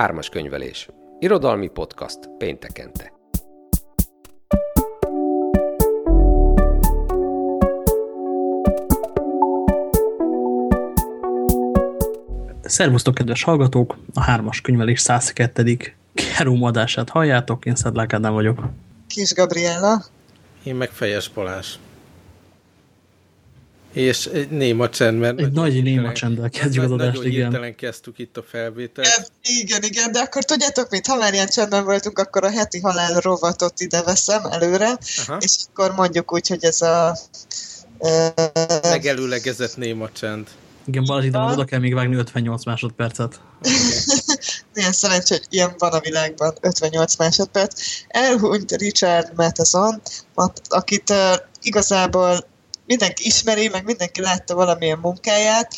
Ármas könyvelés. Irodalmi podcast péntekente. Szervusztok, kedves hallgatók! A hármas könyvelés 102. Kerum adását halljátok, én Szedlák Ádám vagyok. Kis Gabriella. Én meg Fejes Balázs. És egy néma csend, mert... Egy nagy néma csenddel kezdjük az adást, igen. Nagyon kezdtük itt a felvételt. Igen, igen, igen, de akkor tudjátok mit, ha már ilyen csendben voltunk, akkor a heti halál rovatot ide veszem előre, Aha. és akkor mondjuk úgy, hogy ez a... Uh, Megelőlegezett néma csend. Igen, Balázs ide oda kell még vágni 58 másodpercet. Milyen szerencsé, hogy ilyen van a világban, 58 másodperc. Elhunyt Richard Matheson, akit uh, igazából mindenki ismeri, meg mindenki látta valamilyen munkáját,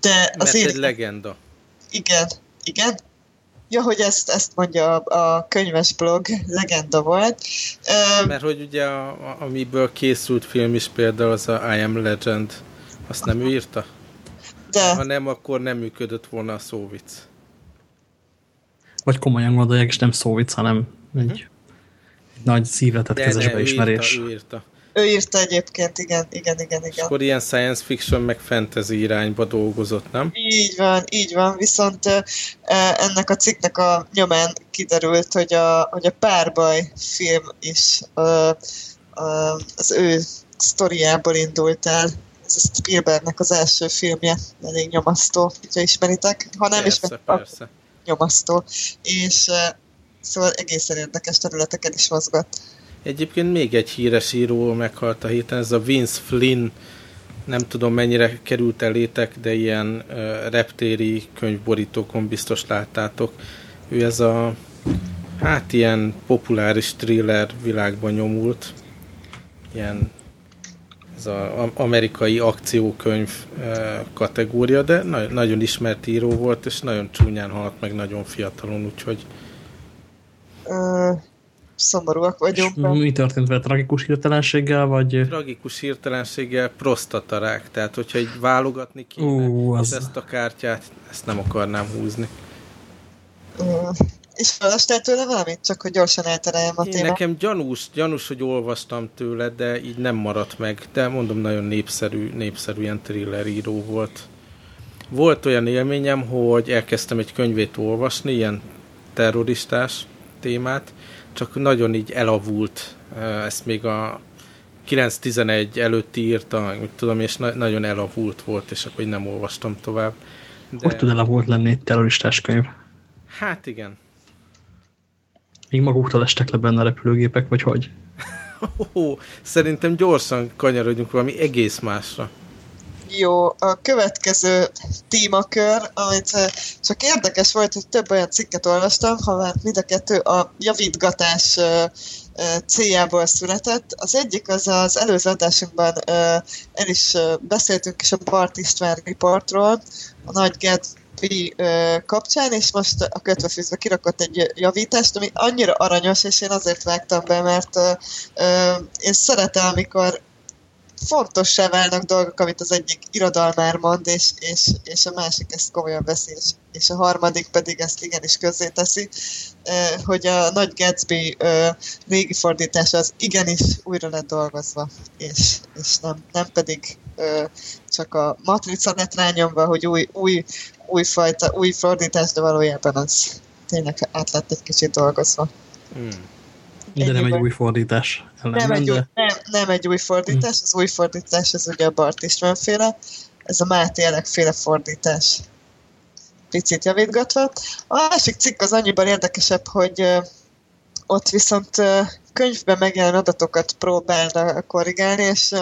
de az Mert egy legenda. Igen, igen. Ja, hogy ezt, ezt mondja a, a könyves blog, legenda volt. Mert hogy ugye a, a, amiből készült film is például az a I Am Legend azt nem ő írta? De. Ha nem, akkor nem működött volna a szóvic. Vagy komolyan gondolják, és nem szóvic, hanem egy, uh -huh. egy nagy szívetett kezesbe ismerés. Ő írta, ő írta. Ő írta egyébként, igen, igen, igen, igen. És akkor ilyen science fiction meg fantasy irányba dolgozott, nem? Így van, így van, viszont ennek a cikknek a nyomán kiderült, hogy a, hogy a párbaj film is az ő sztoriából indult el, ez a Spielbergnek az első filmje, elég nyomasztó, hogyha ismeritek. Ha nem persze, ismeritek, persze. nyomasztó. És szóval egészen érdekes területeken is mozgott. Egyébként még egy híres író meghalt a héten, ez a Vince Flynn, nem tudom mennyire került elétek, de ilyen uh, reptéri könyvborítókon biztos láttátok. Ő ez a hát ilyen populáris thriller világban nyomult, ilyen ez az amerikai akciókönyv eh, kategória, de na- nagyon ismert író volt, és nagyon csúnyán halt meg nagyon fiatalon, úgyhogy uh, szomorúak vagyunk. És mi történt vele? Tragikus hirtelenséggel, vagy? Tragikus hirtelenséggel prostatarák, tehát hogyha egy válogatni kéne, uh, az... ezt a kártyát, ezt nem akarnám húzni. Uh, és felestél tőle valamit? Csak hogy gyorsan eltereljem a témát. Nekem gyanús, gyanús, hogy olvastam tőle, de így nem maradt meg. De mondom, nagyon népszerű, népszerű ilyen thriller író volt. Volt olyan élményem, hogy elkezdtem egy könyvét olvasni, ilyen terroristás témát, csak nagyon így elavult. Ezt még a 9-11 előtti írta, mit tudom, és na nagyon elavult volt, és akkor nem olvastam tovább. De... Hogy tud elavult lenni egy terroristás könyv? Hát igen. Még maguktól estek le benne a repülőgépek, vagy hogy? Oh, szerintem gyorsan kanyarodjunk valami egész másra. Jó, a következő témakör, amit eh, csak érdekes volt, hogy több olyan cikket olvastam, ha már mind a kettő a javítgatás eh, eh, céljából született. Az egyik az az előző adásunkban el is beszéltünk is a Bart István Reportról, a nagy Gatsby kapcsán, és most a kötvefűzbe kirakott egy javítást, ami annyira aranyos, és én azért vágtam be, mert én szeretem, amikor fontossá válnak dolgok, amit az egyik irodalmár mond, és, és, és a másik ezt komolyan veszi, és, és a harmadik pedig ezt igenis közzé teszi, hogy a Nagy Gatsby régi fordítás az igenis újra lett dolgozva, és, és nem, nem pedig csak a matrica lett rányomva, hogy új, új, új fajta, új fordítás, de valójában az tényleg át lett egy kicsit dolgozva. Hmm. De nem egy új fordítás. Nem egy, új, nem, nem egy új fordítás, az új fordítás az ugye a Bart Istvánféle, ez a Máté Elekféle fordítás picit javítgatva. A másik cikk az annyiban érdekesebb, hogy ott viszont könyvben megjelenő adatokat próbálna korrigálni, és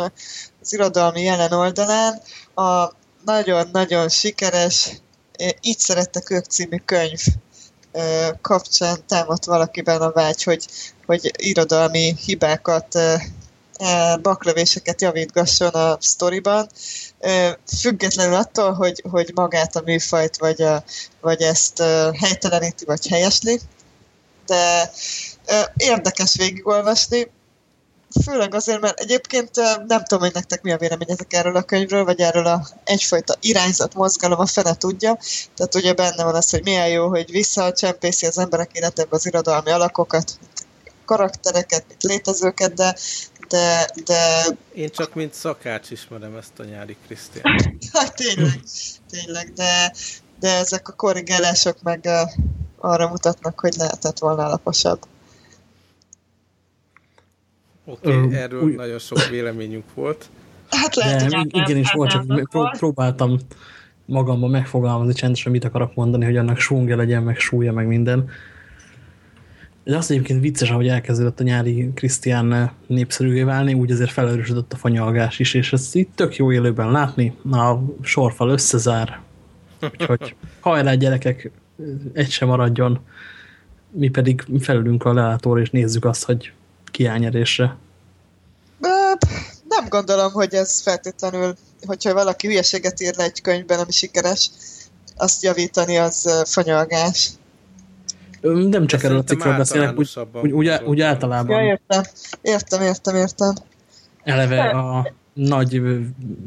az irodalmi jelen oldalán a nagyon-nagyon sikeres Így szerettek ők című könyv kapcsán támadt valakiben a vágy, hogy, hogy irodalmi hibákat, baklövéseket javítgasson a sztoriban, függetlenül attól, hogy, hogy magát a műfajt, vagy, a, vagy ezt helyteleníti, vagy helyesli. De érdekes végigolvasni, főleg azért, mert egyébként nem tudom, hogy nektek mi a véleményetek erről a könyvről, vagy erről a egyfajta irányzat, mozgalom, a fene tudja. Tehát ugye benne van az, hogy milyen jó, hogy visszacsempészi az emberek életébe az irodalmi alakokat, karaktereket, mint létezőket, de, de, de... Én csak mint szakács ismerem ezt a nyári Krisztián. hát tényleg, tényleg, de, de ezek a korrigálások meg arra mutatnak, hogy lehetett volna alaposabb. Oké, okay, erről úgy... nagyon sok véleményünk volt. Hát lehet, De, igen, is volt, csak pró próbáltam magamban megfogalmazni csendesen, mit akarok mondani, hogy annak súngja legyen, meg súlya, meg minden. De azt egyébként vicces, ahogy elkezdődött a nyári Krisztián népszerűvé válni, úgy azért felerősödött a fanyalgás is, és ezt itt tök jó élőben látni. A sorfal összezár, úgyhogy hajrá gyerekek, egy sem maradjon. Mi pedig felülünk a lelátóra, és nézzük azt, hogy kiányerésre. Nem gondolom, hogy ez feltétlenül, hogyha valaki hülyeséget ír egy könyvben, ami sikeres, azt javítani az fanyalgás. Nem csak erről a cikkről beszélek, úgy, úgy, úgy, úgy általában. Ja, értem, értem, értem, értem. Eleve a nagy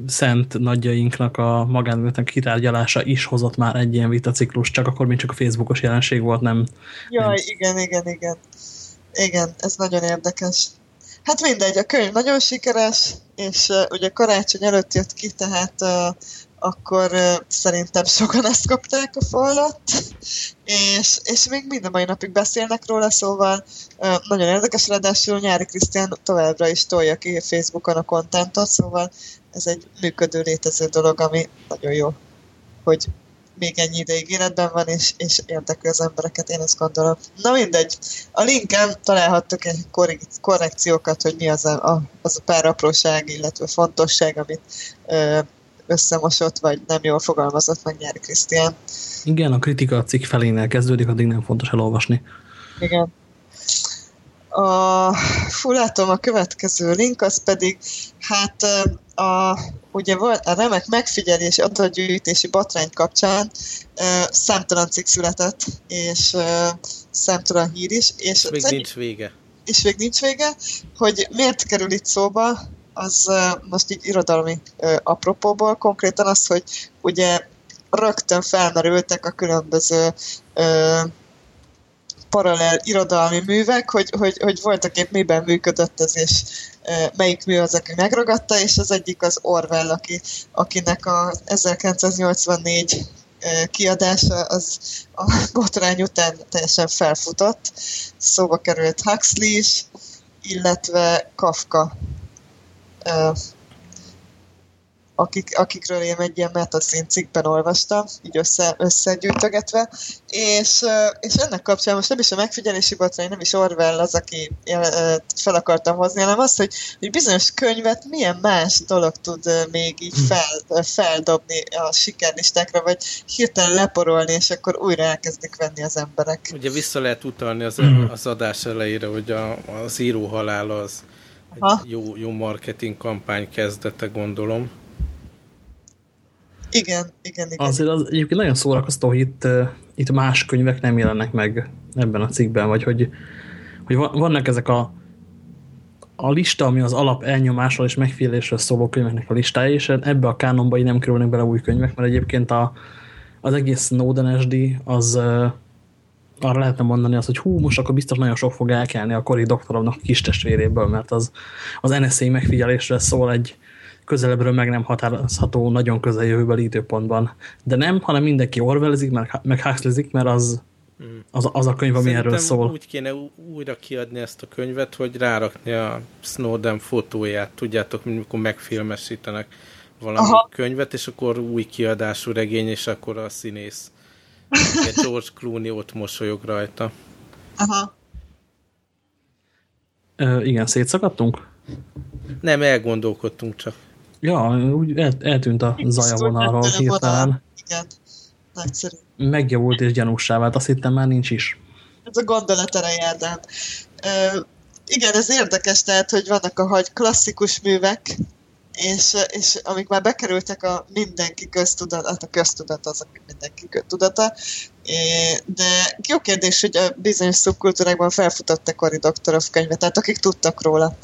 szent nagyjainknak a magánvéletnek kitárgyalása is hozott már egy ilyen vitaciklus, csak akkor még csak a Facebookos jelenség volt, nem... Jaj, nem. igen, igen, igen. Igen, ez nagyon érdekes. Hát mindegy, a könyv nagyon sikeres, és uh, ugye karácsony előtt jött ki, tehát uh, akkor uh, szerintem sokan ezt kapták a falat, és, és még minden mai napig beszélnek róla, szóval nagyon érdekes, ráadásul Nyári Krisztián továbbra is tolja ki Facebookon a kontentot, szóval ez egy működő, létező dolog, ami nagyon jó, hogy még ennyi ideig életben van, és, és érdekli az embereket, én ezt gondolom. Na mindegy, a linken találhattok egy korrekciókat, hogy mi az a, az a pár apróság, illetve fontosság, amit összemosott, vagy nem jól fogalmazott meg Nyári Krisztián. Igen, a kritika a cikk felénél kezdődik, addig nem fontos elolvasni. Igen. A, fú, látom a következő link, az pedig, hát a, ugye volt a remek megfigyelési adatgyűjtési botrány kapcsán uh, számtalan cikk született, és uh, számtalan hír is. És, és még nincs vége. És még nincs vége, hogy miért kerül itt szóba, az most így irodalmi apropóból konkrétan az, hogy ugye rögtön felmerültek a különböző uh, paralel irodalmi művek, hogy, hogy, hogy voltak épp miben működött ez, és e, melyik mű az, aki megragadta, és az egyik az Orwell, aki, akinek a 1984 e, kiadása az a botrány után teljesen felfutott. Szóba került Huxley is, illetve Kafka akik, akikről én egy ilyen metaszín cikkben olvastam, így össze, összegyűjtögetve, és, és ennek kapcsán most nem is a megfigyelési botrány, nem is Orwell az, aki fel akartam hozni, hanem az, hogy, hogy bizonyos könyvet milyen más dolog tud még így fel, feldobni a sikerlistákra, vagy hirtelen leporolni, és akkor újra elkezdik venni az emberek. Ugye vissza lehet utalni az, az adás elejére, hogy a, az író halál az egy jó, jó marketing kampány kezdete, gondolom. Igen, igen, igen. Azért az egyébként nagyon szórakoztó, hogy itt, itt más könyvek nem jelennek meg ebben a cikkben, vagy hogy, hogy vannak ezek a, a lista, ami az alap elnyomásról és megfigyelésről szóló könyveknek a listája, és ebbe a kánonba így nem kerülnek bele új könyvek, mert egyébként a, az egész Snowden SD az arra lehetne mondani azt, hogy hú, most akkor biztos nagyon sok fog elkelni a Cory doktoromnak kis testvéréből, mert az, az NSA megfigyelésre szól egy, közelebbről meg nem határozható nagyon közeljövőbeli időpontban. De nem, hanem mindenki orwellezik, meg, meg huxlezik, mert az, az, az a könyv, ami Szerintem erről szól. úgy kéne újra kiadni ezt a könyvet, hogy rárakni a Snowden fotóját. Tudjátok, amikor megfilmesítenek valami Aha. könyvet, és akkor új kiadású regény, és akkor a színész George Clooney ott mosolyog rajta. Aha. Ö, igen, szétszakadtunk? Nem, elgondolkodtunk csak. Ja, úgy el, eltűnt a zaja vonalról hirtelen. Igen, nagyszerű. Megjavult és gyanúsá vált, azt hittem már nincs is. Ez a gondolat ereje, Ádám. igen, ez érdekes, tehát, hogy vannak a hagy klasszikus művek, és, és amik már bekerültek a mindenki köztudat, hát a köztudat az, aki mindenki tudata, de jó kérdés, hogy a bizonyos szubkultúrákban felfutott-e Cory Doctorow könyvet, tehát akik tudtak róla.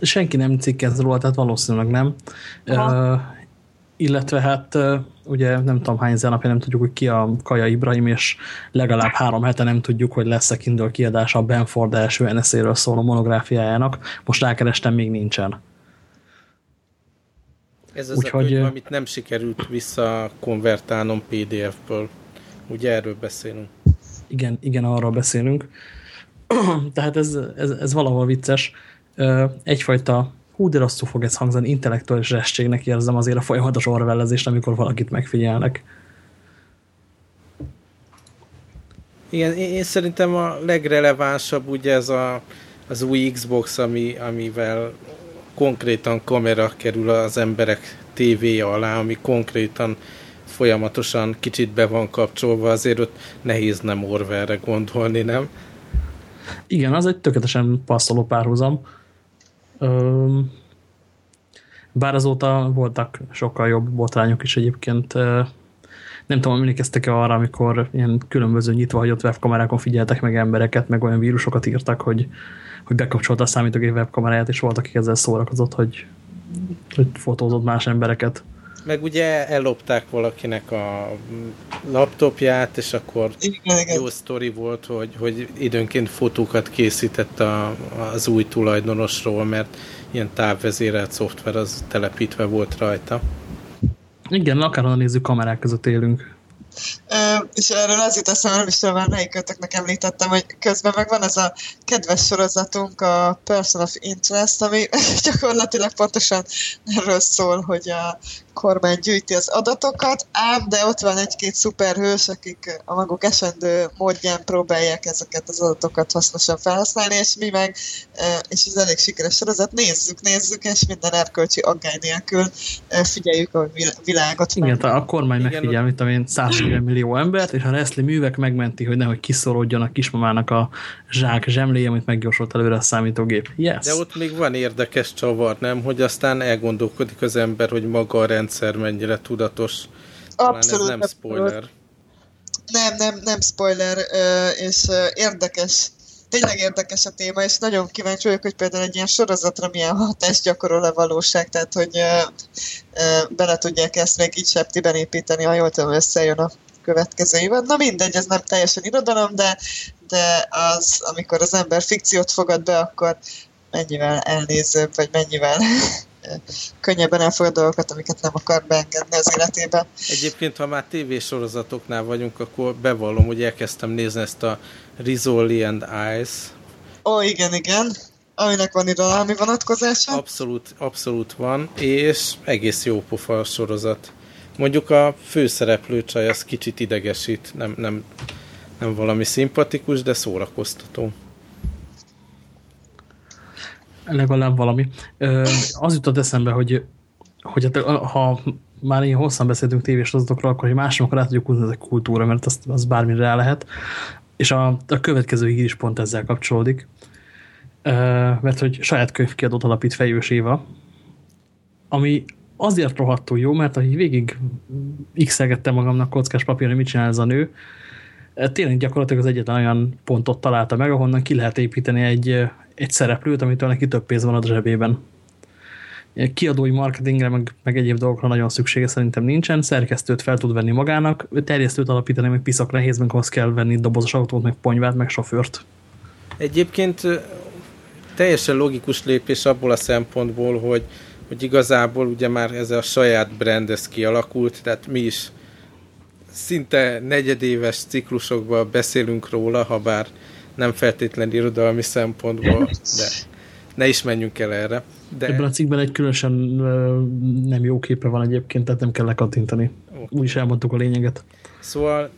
Senki nem cikkez róla, tehát valószínűleg nem. Uh, illetve hát uh, ugye nem tudom hány napja nem tudjuk, hogy ki a Kaja Ibrahim, és legalább három hete nem tudjuk, hogy lesz-e Kindle kiadása a Benford első NSZ-ről szóló monográfiájának. Most rákerestem, még nincsen. Ez az Úgyhogy, a könyv, amit nem sikerült visszakonvertálnom PDF-ből. Ugye erről beszélünk? Igen, igen, arról beszélünk. Tehát ez, ez, ez valahol vicces. Egyfajta, hú, de rosszul fog ez hangzani, intellektuális restségnek érzem azért a folyamatos orwellezést, amikor valakit megfigyelnek. Igen, én, én szerintem a legrelevánsabb ugye ez a, az új Xbox, ami, amivel konkrétan kamera kerül az emberek tévéje alá, ami konkrétan folyamatosan kicsit be van kapcsolva, azért ott nehéz nem Orwellre gondolni, nem? Igen, az egy tökéletesen passzoló párhuzam. Bár azóta voltak sokkal jobb botrányok is egyébként. Nem tudom, emlékeztek-e arra, amikor ilyen különböző nyitva hagyott webkamerákon figyeltek meg embereket, meg olyan vírusokat írtak, hogy, hogy bekapcsolta a számítógép webkameráját, és voltak, akik ezzel szórakozott, hogy, hogy fotózott más embereket meg ugye ellopták valakinek a laptopját, és akkor igen, igen. jó sztori volt, hogy, hogy időnként fotókat készített a, az új tulajdonosról, mert ilyen távvezérelt szoftver az telepítve volt rajta. Igen, akárhonnan nézzük, kamerák között élünk. Uh, és erről az jut eszembe, nem is tudom már melyikötöknek említettem, hogy közben meg van ez a kedves sorozatunk, a Person of Interest, ami gyakorlatilag pontosan erről szól, hogy a kormány gyűjti az adatokat, ám de ott van egy-két szuperhős, akik a maguk esendő módján próbálják ezeket az adatokat hasznosan felhasználni, és mi meg, és ez elég sikeres sorozat, nézzük, nézzük, és minden erkölcsi aggály nélkül figyeljük a világot. Igen, meg. a kormány megfigyel, tudom én, 140 millió embert, és a Nestlé művek megmenti, hogy nehogy kiszorodjon a kismamának a zsák zsemléje, amit megjósolt előre a számítógép. Yes. De ott még van érdekes csavar, nem? Hogy aztán elgondolkodik az ember, hogy maga a rendszer mennyire tudatos. Talán abszolút, ez nem spoiler. Nem, nem, nem spoiler, és érdekes, tényleg érdekes a téma, és nagyon kíváncsi vagyok, hogy például egy ilyen sorozatra milyen hatást gyakorol a valóság, tehát hogy bele tudják ezt még így septiben építeni, ha jól tudom, összejön a következő évben. Na mindegy, ez nem teljesen irodalom, de, de az, amikor az ember fikciót fogad be, akkor mennyivel elnézőbb, vagy mennyivel könnyebben elfogad dolgokat, amiket nem akar beengedni az életébe. Egyébként, ha már tévésorozatoknál vagyunk, akkor bevallom, hogy elkezdtem nézni ezt a Rizzoli and Eyes. Ó, igen, igen. Aminek van irodalmi vonatkozása. Abszolút, abszolút van, és egész jó pofa a sorozat. Mondjuk a főszereplő csaj az kicsit idegesít, nem, nem, nem valami szimpatikus, de szórakoztató legalább valami. Az jutott eszembe, hogy, hogy hát, ha már ilyen hosszan beszéltünk tévésorozatokról, akkor hogy másokra rá tudjuk húzni ez a kultúra, mert az, az bármire rá lehet. És a, a következő hír is pont ezzel kapcsolódik. Mert hogy saját könyvkiadót alapít Fejős Éva, ami azért rohadtul jó, mert ahogy végig x magamnak kockás papír, hogy mit csinál ez a nő, tényleg gyakorlatilag az egyetlen olyan pontot találta meg, ahonnan ki lehet építeni egy, egy szereplőt, amitől neki több pénz van a zsebében. Kiadói marketingre, meg, meg egyéb dolgokra nagyon szüksége szerintem nincsen, szerkesztőt fel tud venni magának, terjesztőt alapítani, meg piszak nehéz, meg ahhoz kell venni dobozos autót, meg ponyvát, meg sofőrt. Egyébként teljesen logikus lépés abból a szempontból, hogy, hogy igazából ugye már ez a saját brand ez kialakult, tehát mi is szinte negyedéves ciklusokban beszélünk róla, ha bár nem feltétlen irodalmi szempontból, de ne is menjünk el erre. De... Ebben a cikkben egy különösen nem jó képe van egyébként, tehát nem kell lekattintani. Okay. Úgy is elmondtuk a lényeget. Szóval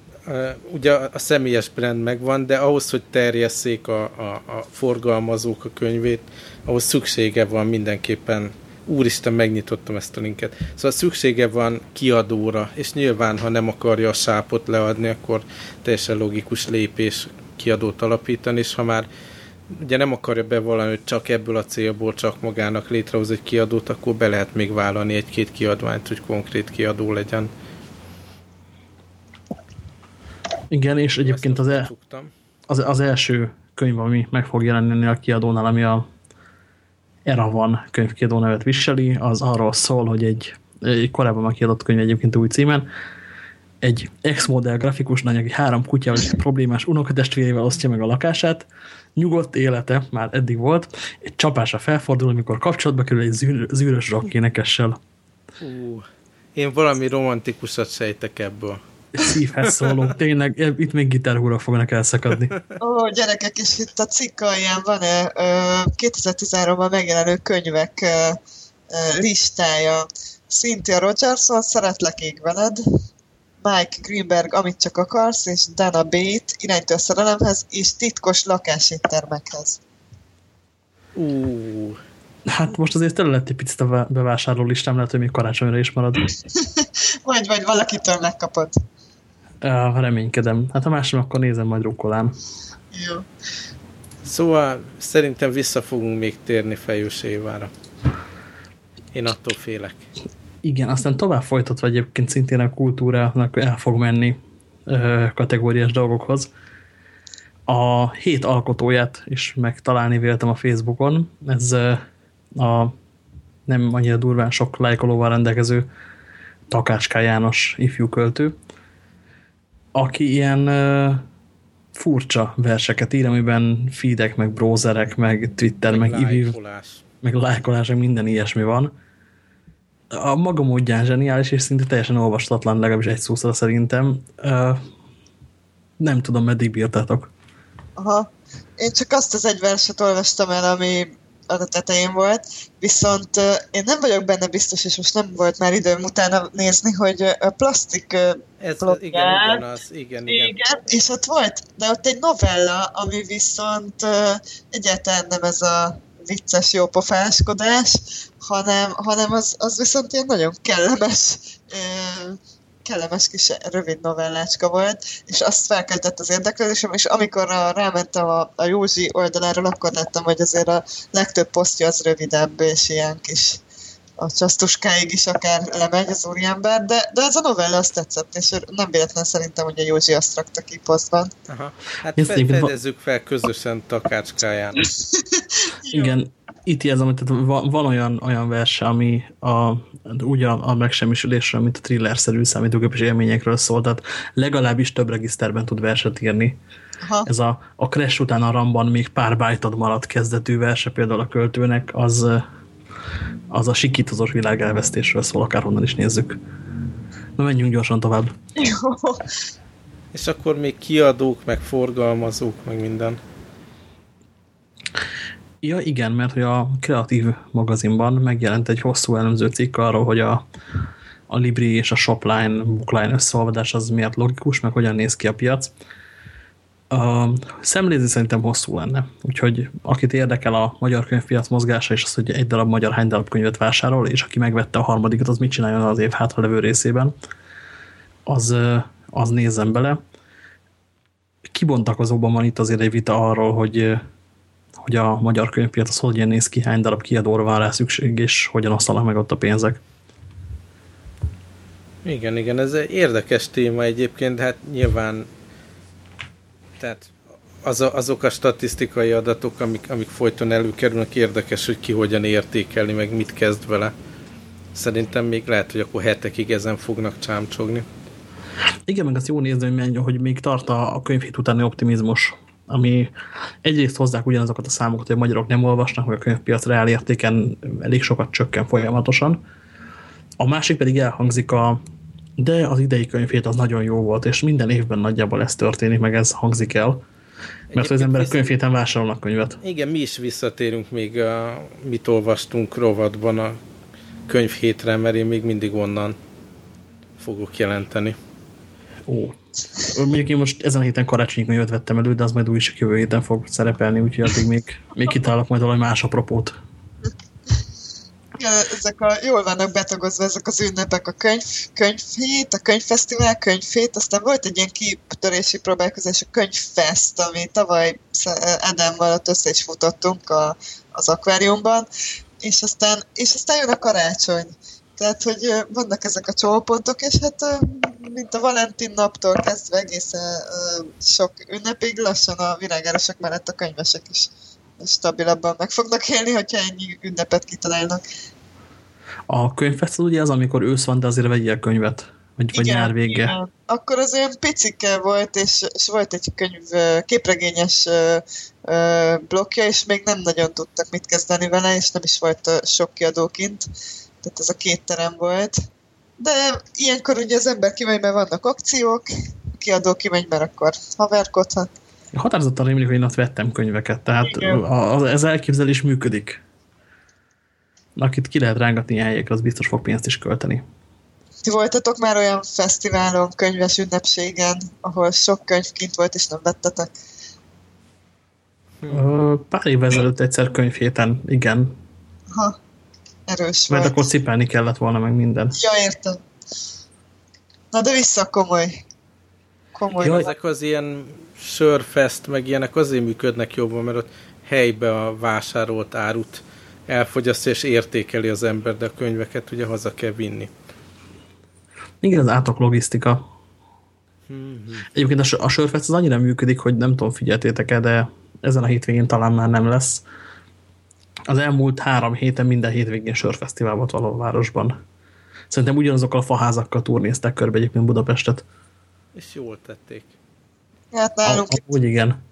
ugye a személyes brand megvan, de ahhoz, hogy terjesszék a, a, a forgalmazók a könyvét, ahhoz szüksége van mindenképpen úristen, megnyitottam ezt a linket. Szóval szüksége van kiadóra, és nyilván, ha nem akarja a sápot leadni, akkor teljesen logikus lépés kiadót alapítani, és ha már ugye nem akarja bevallani, hogy csak ebből a célból csak magának létrehoz egy kiadót, akkor be lehet még vállalni egy-két kiadványt, hogy konkrét kiadó legyen. Igen, és egyébként az, el, az, az első könyv, ami meg fog jelenni a kiadónál, ami a Eravan könyvkiadó nevet viseli, az arról szól, hogy egy, egy korábban megkiadott könyv egyébként új címen, egy ex-modell grafikus lány, aki három kutyával és problémás unokatestvérével osztja meg a lakását, nyugodt élete már eddig volt, egy csapásra felfordul, amikor kapcsolatba kerül egy zűr, zűrös rockénekessel. Én valami romantikusat sejtek ebből. Szívhez szóló, tényleg, itt még gitárhúra fognak elszakadni. Ó, gyerekek, és itt a cikk alján van-e 2013-ban megjelenő könyvek listája. Cynthia Rogerson, Szeretlek ég veled, Mike Greenberg, amit csak akarsz, és Dana Bate, iránytő a szerelemhez, és titkos lakáséttermekhez. Uh. Hát most azért tele lett egy picit a bevásárló listám, lehet, hogy még karácsonyra is marad. vagy, vagy valakitől megkapod. Uh, reménykedem. Hát ha más akkor nézem majd rukkolám. Jó. Szóval szerintem vissza fogunk még térni fejős évára. Én attól félek. Igen, aztán tovább folytatva egyébként szintén a kultúrának el fog menni ö, kategóriás dolgokhoz. A hét alkotóját is megtalálni véltem a Facebookon. Ez ö, a nem annyira durván sok lájkolóval rendelkező Takácská János ifjú költő, aki ilyen furcsa verseket ír, amiben feedek, meg browserek, meg Twitter, meg, meg lájkolás. meg lájkolás, meg minden ilyesmi van a maga módján zseniális, és szinte teljesen olvastatlan, legalábbis egy szószal szerintem. Uh, nem tudom, meddig bírtátok. Aha. Én csak azt az egy verset olvastam el, ami a tetején volt, viszont én nem vagyok benne biztos, és most nem volt már időm utána nézni, hogy a plastik Ez, blokkját, igen, ugyanaz, igen, igen. igen. És ott volt, de ott egy novella, ami viszont egyáltalán nem ez a vicces jópofáskodás, hanem, hanem az, az viszont ilyen nagyon kellemes, kellemes kis rövid novellácska volt, és azt felkeltett az érdeklődésem, és amikor a, rámentem a, a Józsi oldaláról, akkor láttam, hogy azért a legtöbb posztja az rövidebb, és ilyen kis a csasztuskáig is akár lemegy az úriember, de, de ez a novella azt tetszett, és nem véletlen szerintem, hogy a Józsi azt rakta ki posztban. Aha. Hát fe, fedezzük fel közösen takácskáján. Igen, itt érzem, hogy van, van olyan, olyan vers, ami a, ugyan a megsemmisülésről, mint a thriller-szerű számítógépes élményekről szól, tehát legalábbis több regiszterben tud verset írni. Aha. Ez a, a Crash után a ramban még pár bájtad maradt kezdetű verse például a költőnek, az, az a sikítozós világ elvesztésről szól, akárhonnan is nézzük. Na menjünk gyorsan tovább. Jó. És akkor még kiadók, meg forgalmazók, meg minden. Ja, igen, mert hogy a kreatív magazinban megjelent egy hosszú elemző cikk arról, hogy a, a Libri és a Shopline, Bookline összeolvadás az miért logikus, meg hogyan néz ki a piac. A szemlézni szerintem hosszú lenne, úgyhogy akit érdekel a magyar könyvpiac mozgása, és az, hogy egy darab magyar hány darab könyvet vásárol, és aki megvette a harmadikat, az mit csináljon az év hátralevő részében, az, az nézzen bele. Kibontakozóban van itt azért egy vita arról, hogy hogy a magyar könyvpiac az hogyan néz ki, hány darab kiadóra van rá szükség, és hogyan osztanak meg ott a pénzek. Igen, igen, ez egy érdekes téma egyébként, hát nyilván tehát az a, azok a statisztikai adatok, amik, amik folyton előkerülnek, érdekes, hogy ki hogyan értékelni, meg mit kezd vele. Szerintem még lehet, hogy akkor hetekig ezen fognak csámcsogni. Igen, meg azt jó nézni, hogy, hogy még tart a, a könyvhét utáni optimizmus ami egyrészt hozzák ugyanazokat a számokat, hogy a magyarok nem olvasnak, hogy a könyvpiac reál értéken elég sokat csökken folyamatosan. A másik pedig elhangzik a de az idei könyvét az nagyon jó volt, és minden évben nagyjából ez történik, meg ez hangzik el. Mert az emberek könyvhéten vásárolnak könyvet. Igen, mi is visszatérünk még, a, mit olvastunk rovatban a könyvhétre, mert én még mindig onnan fogok jelenteni. Ó, Mondjuk én most ezen a héten karácsonyi könyvet vettem elő, de az majd újság jövő héten fog szerepelni, úgyhogy addig még, még kitálok majd valami más apropót. Ezek a, jól vannak betagozva ezek az ünnepek, a könyv, könyvhét, a könyvfesztivál, könyvhét, aztán volt egy ilyen kitörési próbálkozás, a könyvfest, ami tavaly Edenval ott össze is futottunk a, az akváriumban, és aztán, és aztán jön a karácsony. Tehát, hogy vannak ezek a csópontok, és hát mint a Valentin naptól kezdve egészen sok ünnepig lassan a virágárosok mellett a könyvesek is stabilabban meg fognak élni, hogyha ennyi ünnepet kitalálnak. A könyvfesztivál ugye az, amikor ősz van, de azért vegyél könyvet. Vagy, vagy nyár vége. Igen. Akkor az olyan picike volt, és, és volt egy könyv, képregényes blokkja, és még nem nagyon tudtak mit kezdeni vele, és nem is volt sok kiadóként. Tehát ez a két terem volt. De ilyenkor ugye az ember kimegy, mert vannak akciók, a kiadó kimegy, mert akkor haverkodhat. Határozottan rémlik, hogy én ott vettem könyveket, tehát a, ez elképzelés működik. Akit ki lehet rángatni helyekre, az biztos fog pénzt is költeni. Ti voltatok már olyan fesztiválon, könyves ünnepségen, ahol sok könyv kint volt, és nem vettetek? Pár évvel ezelőtt egyszer könyvhéten, igen. Ha, erős Mert volt. akkor cipelni kellett volna meg minden. Ja, értem. Na de vissza komoly. Komoly. Ja, ezek az ilyen sörfest, meg ilyenek azért működnek jobban, mert ott helybe a vásárolt árut elfogyasztja és értékeli az ember, de a könyveket ugye haza kell vinni. Igen, az átok logisztika. Hmm. Egyébként a, a sörfest az annyira működik, hogy nem tudom, figyeltétek-e, de ezen a hétvégén talán már nem lesz. Az elmúlt három héten minden hétvégén sörfesztivál volt valahol a városban. Szerintem ugyanazokkal a faházakkal turnéztek körbe egyébként Budapestet. És jól tették. Hát nálunk a, úgy igen.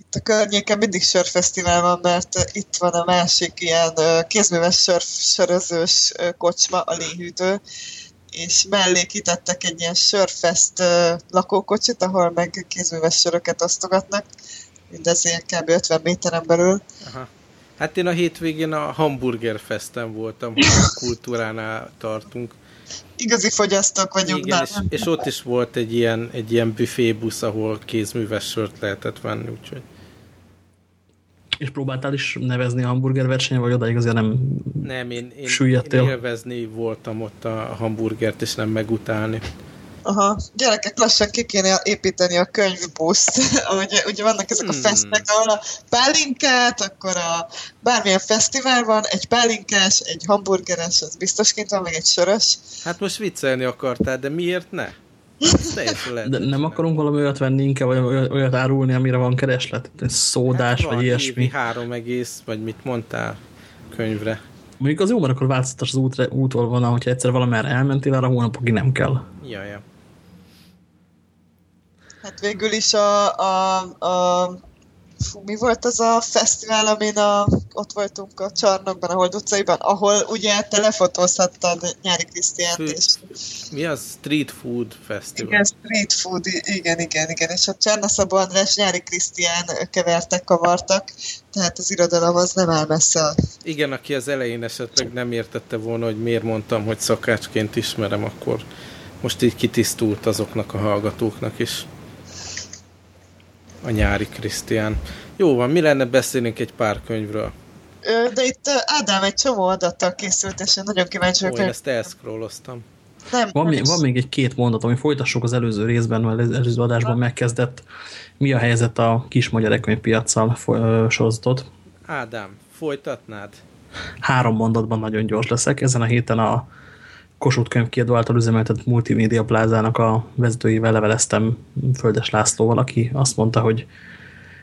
Itt a környéken mindig sörfesztivál van, mert itt van a másik ilyen kézműves sör, sörözős kocsma, a léhűtő, és mellé kitettek egy ilyen sörfest lakókocsit, ahol meg kézműves söröket osztogatnak, mindez ilyen kb. 50 méteren belül. Aha. Hát én a hétvégén a Hamburger Festen voltam, a kultúránál tartunk. Igazi fogyasztók vagyunk, Igen, és, és, ott is volt egy ilyen, egy ilyen büfébusz, ahol kézműves sört lehetett venni, úgyhogy... És próbáltál is nevezni a hamburger versenyen, vagy odaig azért nem Nem, én, én, én élvezni voltam ott a hamburgert, és nem megutálni. Aha, gyerekek, lassan ki kéne építeni a könyvbuszt. ugye, ugye vannak ezek hmm. a fesztek, ahol a pálinkát, akkor a bármilyen fesztivál van, egy pálinkás, egy hamburgeres, az biztosként van, meg egy sörös. Hát most viccelni akartál, de miért ne? De nem akarunk valami olyat venni inkább, vagy olyat árulni, amire van kereslet? Szódás, hát vagy ilyesmi. három egész, vagy mit mondtál könyvre. Mondjuk az jó, mert akkor változtatás az út, útól van, hogyha egyszer valamerre elmentél, arra hónapokig nem kell. Ja, ja. Hát végül is a, a, a fú, mi volt az a fesztivál, amin a, ott voltunk a csarnokban, a Hold utcaiban, ahol ugye telefotózhattad Nyári Krisztiánt is. Mi az? Street Food Festival? Igen, Street Food, igen, igen, igen, és a Csernaszabó András Nyári Krisztián kevertek, kavartak, tehát az irodalom az nem áll messze. Igen, aki az elején esetleg nem értette volna, hogy miért mondtam, hogy szakácsként ismerem, akkor most így kitisztult azoknak a hallgatóknak is a nyári Krisztián. Jó van, mi lenne beszélünk egy pár könyvről? De itt Ádám egy csomó adattal készült, és én nagyon kíváncsi vagyok. Én ezt elszkrolloztam. Nem, van, még, van még egy két mondat, ami folytassuk az előző részben, vagy az előző adásban megkezdett. Mi a helyzet a kis magyar piacsal sorozatot? Ádám, folytatnád? Három mondatban nagyon gyors leszek. Ezen a héten a Kossuth könyvkiadó által üzemeltetett multimédia plázának a vezetőivel leveleztem Földes Lászlóval, aki azt mondta, hogy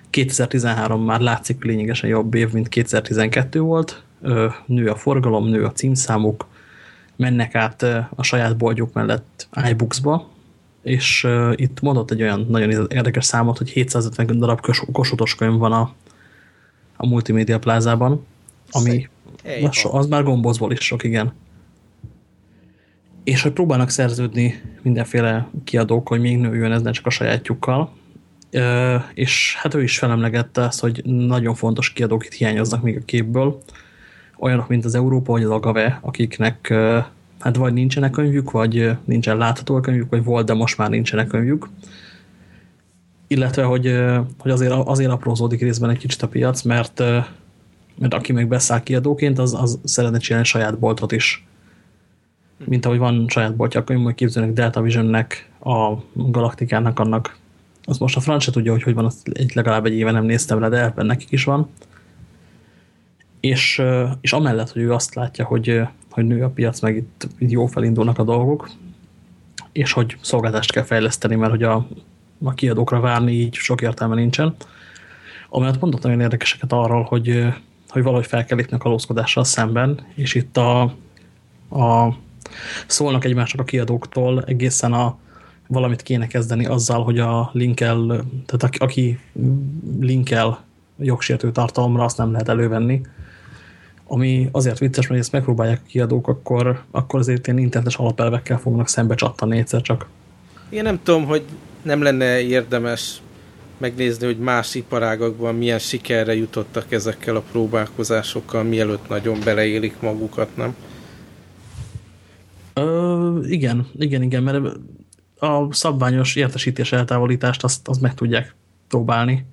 2013 már látszik lényegesen jobb év, mint 2012 volt. Nő a forgalom, nő a címszámuk, mennek át a saját boltjuk mellett iBooks-ba, és itt mondott egy olyan nagyon érdekes számot, hogy 750 darab kosutos könyv van a, a multimédia plázában, ami az, az már gombozból is sok, igen és hogy próbálnak szerződni mindenféle kiadók, hogy még nőjön ez, ne csak a sajátjukkal. És hát ő is felemlegette azt, hogy nagyon fontos kiadók itt hiányoznak még a képből. Olyanok, mint az Európa, vagy az Agave, akiknek hát vagy nincsenek könyvük, vagy nincsen látható a könyvük, vagy volt, de most már nincsenek könyvük. Illetve, hogy, hogy azért, azért aprózódik részben egy kicsit a piac, mert, mert aki meg beszáll kiadóként, az, az szeretne csinálni saját boltot is mint ahogy van saját boltja a könyv, hogy képzelnek Delta Visionnek, a Galaktikának annak, az most a francia tudja, hogy hogy van, azt egy, legalább egy éve nem néztem le, de ebben nekik is van. És, és amellett, hogy ő azt látja, hogy, hogy nő a piac, meg itt, jó felindulnak a dolgok, és hogy szolgáltást kell fejleszteni, mert hogy a, a kiadókra várni így sok értelme nincsen. amelyet mondott nagyon érdekeseket arról, hogy, hogy valahogy fel kell lépni a kalózkodással szemben, és itt a, a szólnak egymásnak a kiadóktól egészen a valamit kéne kezdeni azzal, hogy a linkel, tehát aki, linkel jogsértő tartalomra, azt nem lehet elővenni. Ami azért vicces, mert ezt megpróbálják a kiadók, akkor, akkor azért ilyen internetes alapelvekkel fognak szembe csattani egyszer csak. Én nem tudom, hogy nem lenne érdemes megnézni, hogy más iparágakban milyen sikerre jutottak ezekkel a próbálkozásokkal, mielőtt nagyon beleélik magukat, nem? Ö, igen, igen, igen, mert a szabványos értesítés eltávolítást azt, azt meg tudják próbálni.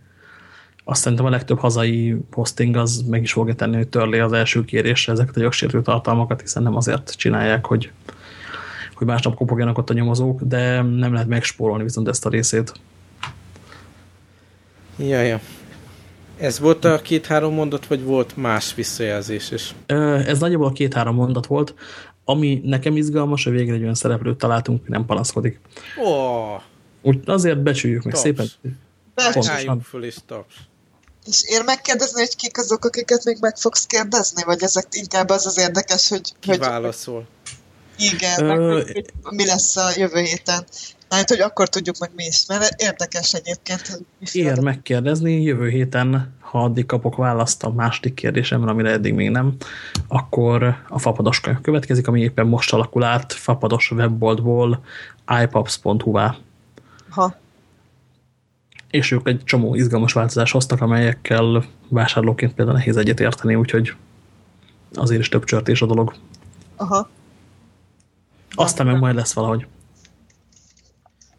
Azt szerintem a legtöbb hazai posting az meg is fogja tenni, hogy törli az első kérésre ezeket a jogsértő tartalmakat, hiszen nem azért csinálják, hogy, hogy másnap kopogjanak ott a nyomozók, de nem lehet megspórolni viszont ezt a részét. Ja, ja. Ez volt a két-három mondat, vagy volt más visszajelzés is? Ez nagyjából a két-három mondat volt. Ami nekem izgalmas, hogy végre egy olyan szereplőt találtunk, nem panaszkodik. Ó! Oh. Úgy azért becsüljük meg taps. szépen. Pontosan. föl és taps. És ér megkérdezni, hogy kik azok, akiket még meg fogsz kérdezni? Vagy ezek inkább az az érdekes, hogy... Ki hogy válaszol? Igen, Ö... meg, hogy mi lesz a jövő héten. Hát, hogy akkor tudjuk meg mi is, mert érdekes egyébként. Hogy Ér megkérdezni, jövő héten, ha addig kapok választ a második kérdésemre, amire eddig még nem, akkor a Fapados könyv következik, ami éppen most alakul át Fapados webboltból ipops.hu-vá. Ha. És ők egy csomó izgalmas változást hoztak, amelyekkel vásárlóként például nehéz egyet érteni, úgyhogy azért is több csörtés a dolog. Aha. Aztán meg majd lesz valahogy.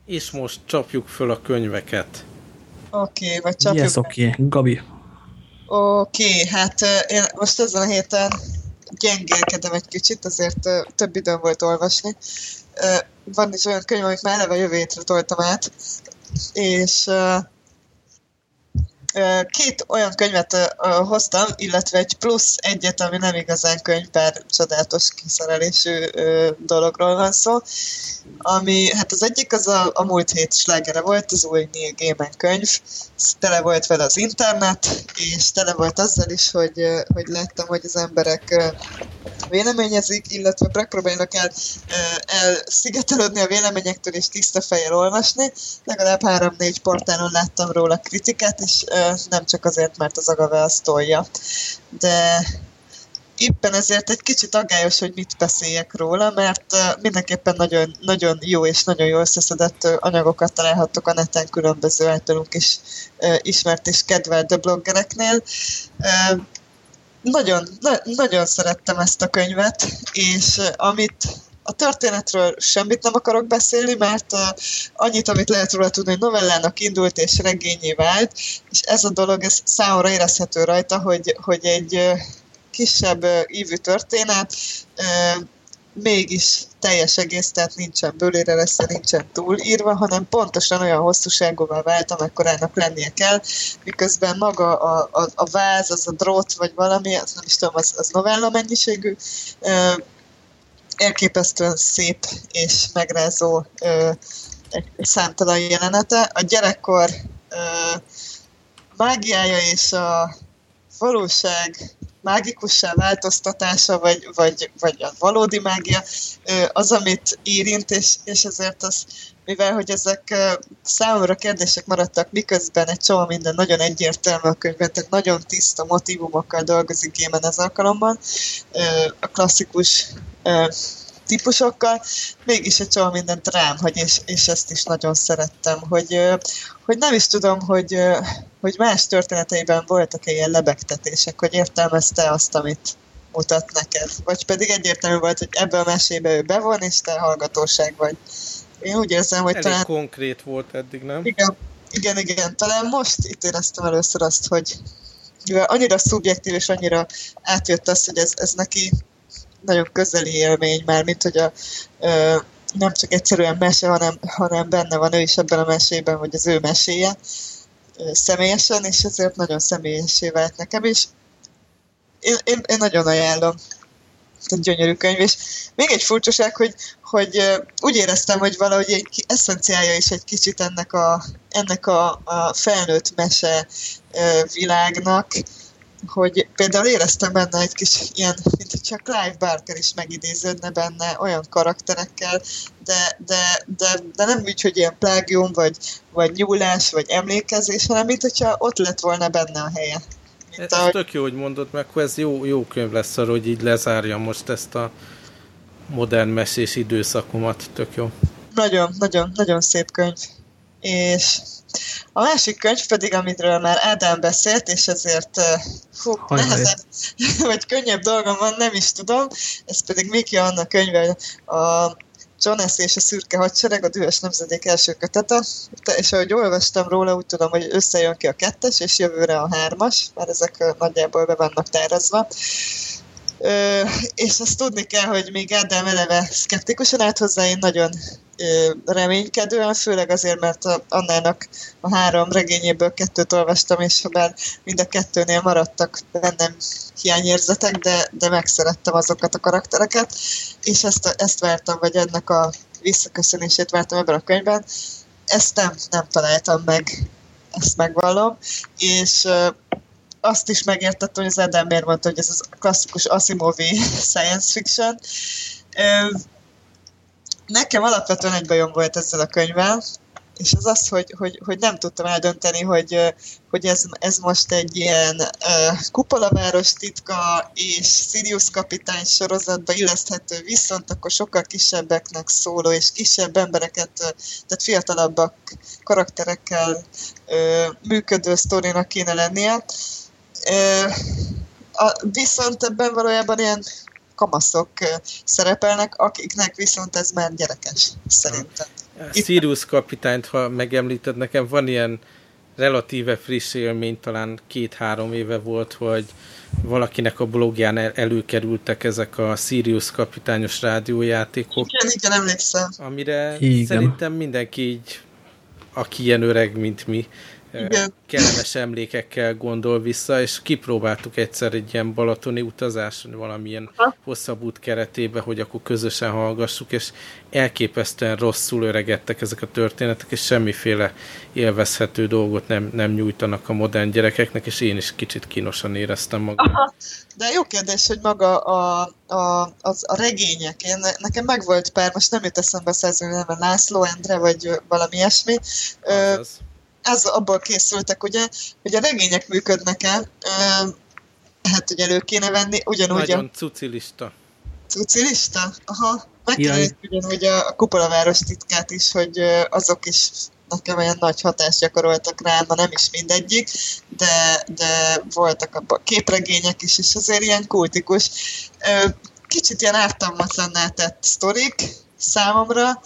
És most csapjuk föl a könyveket. Oké, okay, vagy csapjuk. Yes, oké. Okay. Gabi. Oké, okay, hát én most ezen a héten gyengélkedem egy kicsit, azért több időm volt olvasni. Van is olyan könyv, amit már eleve jövő hétre toltam át, és két olyan könyvet hoztam, illetve egy plusz egyet, ami nem igazán könyv, bár csodálatos kiszerelésű dologról van szó, ami, hát az egyik az a, a múlt hét slágere volt, az új Neil Gaiman könyv, tele volt vele az internet, és tele volt azzal is, hogy, hogy láttam, hogy az emberek véleményezik, illetve megpróbálnak el, elszigetelődni a véleményektől és tiszta fejjel olvasni. Legalább három-négy portálon láttam róla kritikát, és nem csak azért, mert az Agave azt tolja. De éppen ezért egy kicsit aggályos, hogy mit beszéljek róla, mert mindenképpen nagyon, nagyon jó és nagyon jó összeszedett anyagokat találhattok a neten különböző általunk is ismert és kedvelt bloggereknél. Nagyon, na, nagyon szerettem ezt a könyvet, és amit a történetről semmit nem akarok beszélni, mert annyit, amit lehet róla tudni, hogy novellának indult és regényé vált, és ez a dolog, ez számomra érezhető rajta, hogy, hogy egy kisebb ívű történet, mégis teljes egész, tehát nincsen bőlére lesz, nincsen túlírva, hanem pontosan olyan hosszúságúvá vált, amekkorának lennie kell, miközben maga a, a, a váz, az a drót, vagy valami, az nem is tudom, az, az novella mennyiségű, elképesztően szép és megrázó egy számtalan jelenete. A gyerekkor mágiája és a valóság mágikussá változtatása, vagy, vagy, vagy a valódi mágia, az, amit érint, és, és ezért az, mivel hogy ezek számomra kérdések maradtak, miközben egy csomó minden nagyon egyértelmű a könyvben, tehát nagyon tiszta motivumokkal dolgozik Gémen ez alkalommal, a klasszikus típusokkal, mégis egy csomó mindent rám hagy, és, és ezt is nagyon szerettem, hogy, hogy nem is tudom, hogy, hogy más történeteiben voltak-e ilyen lebegtetések, hogy értelmezte azt, amit mutat neked. Vagy pedig egyértelmű volt, hogy ebbe a mesébe ő bevon, és te hallgatóság vagy. Én úgy érzem, hogy Elég talán... konkrét volt eddig, nem? Igen, igen, igen. Talán most itt éreztem először azt, hogy mivel annyira szubjektív és annyira átjött az, hogy ez, ez neki nagyon közeli élmény már, mint hogy a, ö, nem csak egyszerűen mese, hanem, hanem benne van ő is ebben a mesében, vagy az ő meséje ö, személyesen, és ezért nagyon személyesé vált nekem, és én, én, én nagyon ajánlom. egy gyönyörű könyv, és még egy furcsaság, hogy, hogy úgy éreztem, hogy valahogy egy eszenciája is egy kicsit ennek a, ennek a, a felnőtt mese világnak, hogy például éreztem benne egy kis ilyen, mint hogy csak Clive Barker is megidéződne benne olyan karakterekkel, de, de, de, de nem úgy, hogy ilyen plágium, vagy, vagy nyúlás, vagy emlékezés, hanem mint hogyha ott lett volna benne a helye. Mint ez ahogy... tök jó, hogy mondod meg, hogy ez jó, jó könyv lesz arra, hogy így lezárja most ezt a modern mesés időszakomat, tök jó. Nagyon, nagyon, nagyon szép könyv. És a másik könyv pedig, amitről már Ádám beszélt, és ezért fú, nehezebb, vagy könnyebb dolgom van, nem is tudom, ez pedig Miki Anna könyve, a Jonas és a szürke hadsereg, a dühös nemzedék első kötete, és ahogy olvastam róla, úgy tudom, hogy összejön ki a kettes, és jövőre a hármas, mert ezek nagyjából be vannak tervezve. Ö, és azt tudni kell, hogy még Ádám eleve szkeptikusan állt hozzá, én nagyon ö, reménykedően, főleg azért, mert a, Annának a három regényéből kettőt olvastam, és bár mind a kettőnél maradtak bennem hiányérzetek, de, de megszerettem azokat a karaktereket, és ezt, ezt vártam, vagy ennek a visszaköszönését vártam ebben a könyvben. Ezt nem, nem találtam meg, ezt megvallom, és azt is megértettem, hogy az Eden miért mondta, hogy ez az klasszikus Asimovi science fiction. Nekem alapvetően egy bajom volt ezzel a könyvvel, és az az, hogy, hogy, hogy nem tudtam eldönteni, hogy, hogy ez, ez most egy ilyen uh, kupolaváros titka és Sirius kapitány sorozatba illeszthető, viszont akkor sokkal kisebbeknek szóló és kisebb embereket, tehát fiatalabbak karakterekkel uh, működő sztorinak kéne lennie. A, viszont ebben valójában ilyen kamaszok szerepelnek, akiknek viszont ez már gyerekes, szerintem. Sirius kapitányt, ha megemlíted, nekem van ilyen relatíve friss élmény, talán két-három éve volt, hogy valakinek a blogján el, előkerültek ezek a Sirius kapitányos rádiójátékok. Igen, igen, emlékszem. Amire igen. szerintem mindenki így, aki ilyen öreg, mint mi, igen. kellemes emlékekkel gondol vissza, és kipróbáltuk egyszer egy ilyen balatoni utazáson valamilyen ha? hosszabb út keretébe, hogy akkor közösen hallgassuk, és elképesztően rosszul öregedtek ezek a történetek, és semmiféle élvezhető dolgot nem, nem nyújtanak a modern gyerekeknek, és én is kicsit kínosan éreztem magam. Aha. De jó kérdés, hogy maga a, a, az, a regények, én, nekem megvolt pár, most nem jut eszembe szerző, nem László Endre, vagy valami ilyesmi. Azaz ez abból készültek, ugye, hogy a regények működnek el, hát hogy elő kéne venni, ugyanúgy Nagyon a... cucilista. Cucilista? Aha. Meg kell ugyanúgy a, a kupolaváros titkát is, hogy azok is nekem olyan nagy hatást gyakoroltak rám, ma nem is mindegyik, de, de voltak abban képregények is, és azért ilyen kultikus. Kicsit ilyen ártalmatlanná tett sztorik számomra,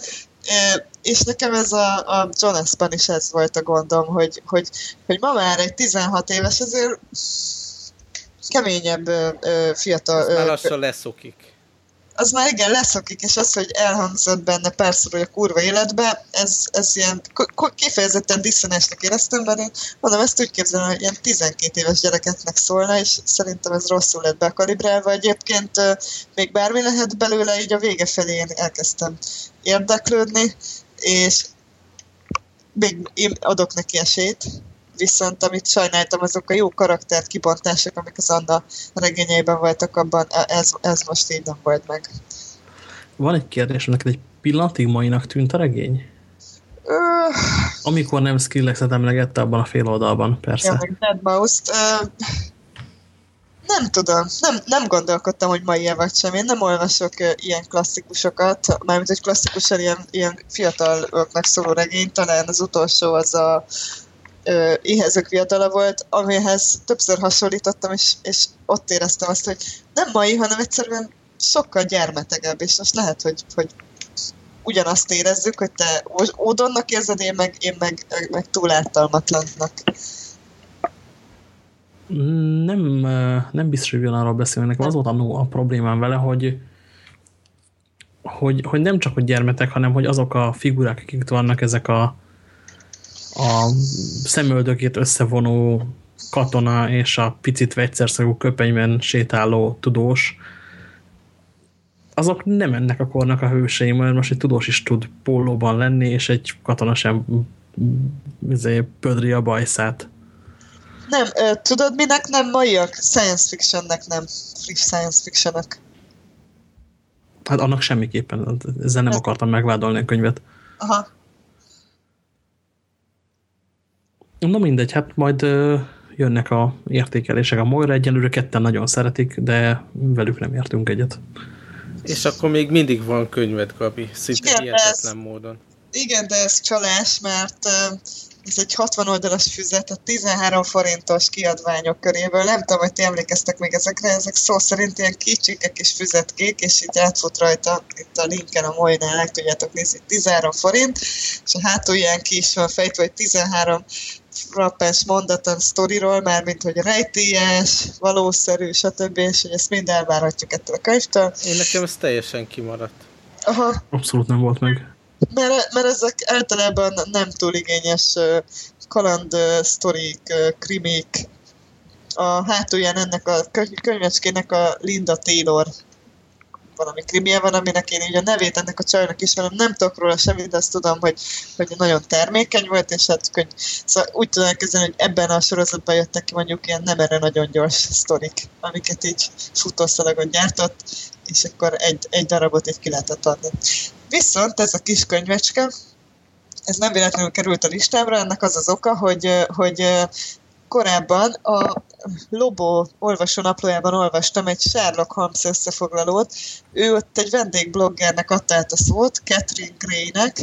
és nekem ez a, a Jonasban is ez volt a gondom, hogy, hogy, hogy ma már egy 16 éves azért keményebb fiatal... Az már lassan leszokik. Az már igen, leszokik, és az, hogy elhangzott benne persze, hogy a kurva életbe, ez, ez ilyen kifejezetten diszonásnak éreztem, mert én mondom, ezt úgy képzelem, hogy ilyen 12 éves gyerekeknek szólna, és szerintem ez rosszul lett bekalibrálva. Egyébként még bármi lehet belőle, így a vége felé én elkezdtem érdeklődni, és még én adok neki esélyt, viszont amit sajnáltam, azok a jó karakter kibontások, amik az Anna regényeiben voltak, abban e- ez, ez most így nem volt meg. Van egy kérdés, neked egy pillanatig mainak tűnt a regény? Ö... Amikor nem Skrillex-et emlegette abban a fél oldalban, persze. Ja, meg Dead Mouse-t. Nem tudom, nem, nem gondolkodtam, hogy mai vagy sem. Én nem olvasok ilyen klasszikusokat, mármint egy klasszikusan ilyen, ilyen fiataloknak szóló regény, talán az utolsó az a éhezők fiatala volt, amihez többször hasonlítottam, és, és ott éreztem azt, hogy nem mai, hanem egyszerűen sokkal gyermetegebb, és most lehet, hogy, hogy ugyanazt érezzük, hogy te ódonnak érzed, én meg, én meg, meg túl ártalmatlannak. Nem, nem biztos, hogy arról beszélni. Nekem az volt a, a problémám vele, hogy, hogy, hogy nem csak a gyermetek, hanem hogy azok a figurák, akik itt vannak, ezek a, a szemöldökét összevonó katona és a picit vegyszerszagú köpenyben sétáló tudós, azok nem ennek a kornak a hősei, mert most egy tudós is tud pólóban lenni, és egy katona sem izé, pödri a bajszát. Nem, tudod minek nem maiak? Science fictionnek nem. Friss science fictionnek. Hát annak semmiképpen, ezzel nem akartam megvádolni a könyvet. Aha. Na mindegy, hát majd jönnek a értékelések. A Moira egyelőre ketten nagyon szeretik, de velük nem értünk egyet. És akkor még mindig van könyved, Gabi, szinte Igen, hihetetlen ez- módon. Igen, de ez csalás, mert ez egy 60 oldalas füzet, a 13 forintos kiadványok köréből. Nem tudom, hogy ti emlékeztek még ezekre, ezek szó szerint ilyen kicsikek és füzetkék, és így átfut rajta itt a linken a Moinál, meg tudjátok nézni, 13 forint, és a hátulján ki is van fejtve, hogy 13 frappens mondaton sztoriról, mármint hogy rejtélyes, valószerű, stb. és hogy ezt mind elvárhatjuk ettől a könyvtől. Én nekem ez teljesen kimaradt. Aha, Abszolút nem volt meg. Mert, mert ezek általában nem túl igényes kaland sztorik, krimik. A hátulján ennek a köny- könyvecskének a Linda Taylor valami krimie van, aminek én így a nevét ennek a csajnak ismerem, nem tudok róla semmit, de azt tudom, hogy, hogy nagyon termékeny volt, és hát könyv. Szóval úgy tudom elkezdeni, hogy ebben a sorozatban jöttek ki mondjuk ilyen nem erre nagyon gyors sztorik, amiket így futószalagon gyártott, és akkor egy, egy darabot így ki lehetett adni. Viszont ez a kis könyvecske, ez nem véletlenül került a listámra, ennek az az oka, hogy, hogy korábban a Lobo olvasónaplójában olvastam egy Sherlock Holmes összefoglalót. Ő ott egy vendégbloggernek adta át a szót, Catherine Gray-nek,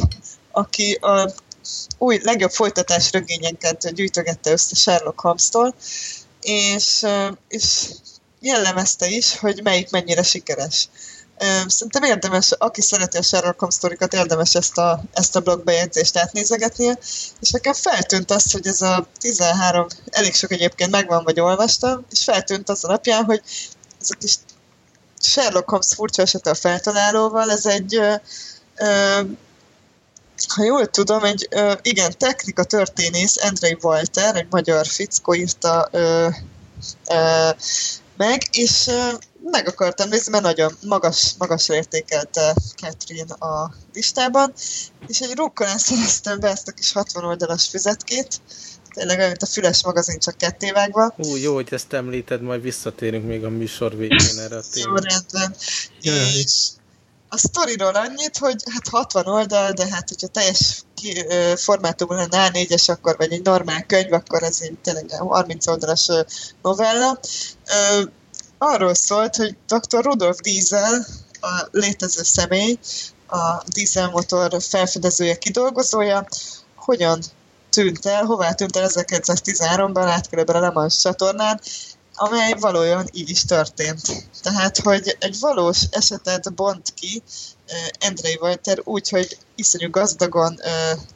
aki a új legjobb folytatás regényeket gyűjtögette össze Sherlock Holmes-tól, és, és jellemezte is, hogy melyik mennyire sikeres. Szerintem érdemes, aki szereti a Sherlock Holmes sztorikat, érdemes ezt a, ezt a blogbejegyzést átnézegetnie, és nekem feltűnt az, hogy ez a 13, elég sok egyébként megvan, vagy olvastam, és feltűnt az alapján, hogy ez a kis Sherlock Holmes furcsa esete a feltalálóval, ez egy ö, ö, ha jól tudom, egy ö, igen, technika történész, Andrei Walter, egy magyar fickó írta ö, ö, meg, és meg akartam nézni, mert nagyon magas, magasra értékelte Catherine a listában, és egy rukkolán szereztem be ezt a kis 60 oldalas füzetkét, tényleg olyan, mint a füles magazin, csak kettévágva. Ú, jó, hogy ezt említed, majd visszatérünk még a műsor végén erre a Jó, témára. rendben. Jaj. És a sztoriról annyit, hogy hát 60 oldal, de hát hogyha teljes ö, formátumban lenne A4-es, akkor vagy egy normál könyv, akkor ez így tényleg egy 30 oldalas novella. Arról szólt, hogy dr. Rudolf Diesel, a létező személy, a dízelmotor felfedezője, kidolgozója, hogyan tűnt el, hová tűnt el 1913-ban átkörülbelül a Le Mans csatornán, amely valójában így is történt. Tehát, hogy egy valós esetet bont ki Andrei Walter úgy, hogy iszonyú gazdagon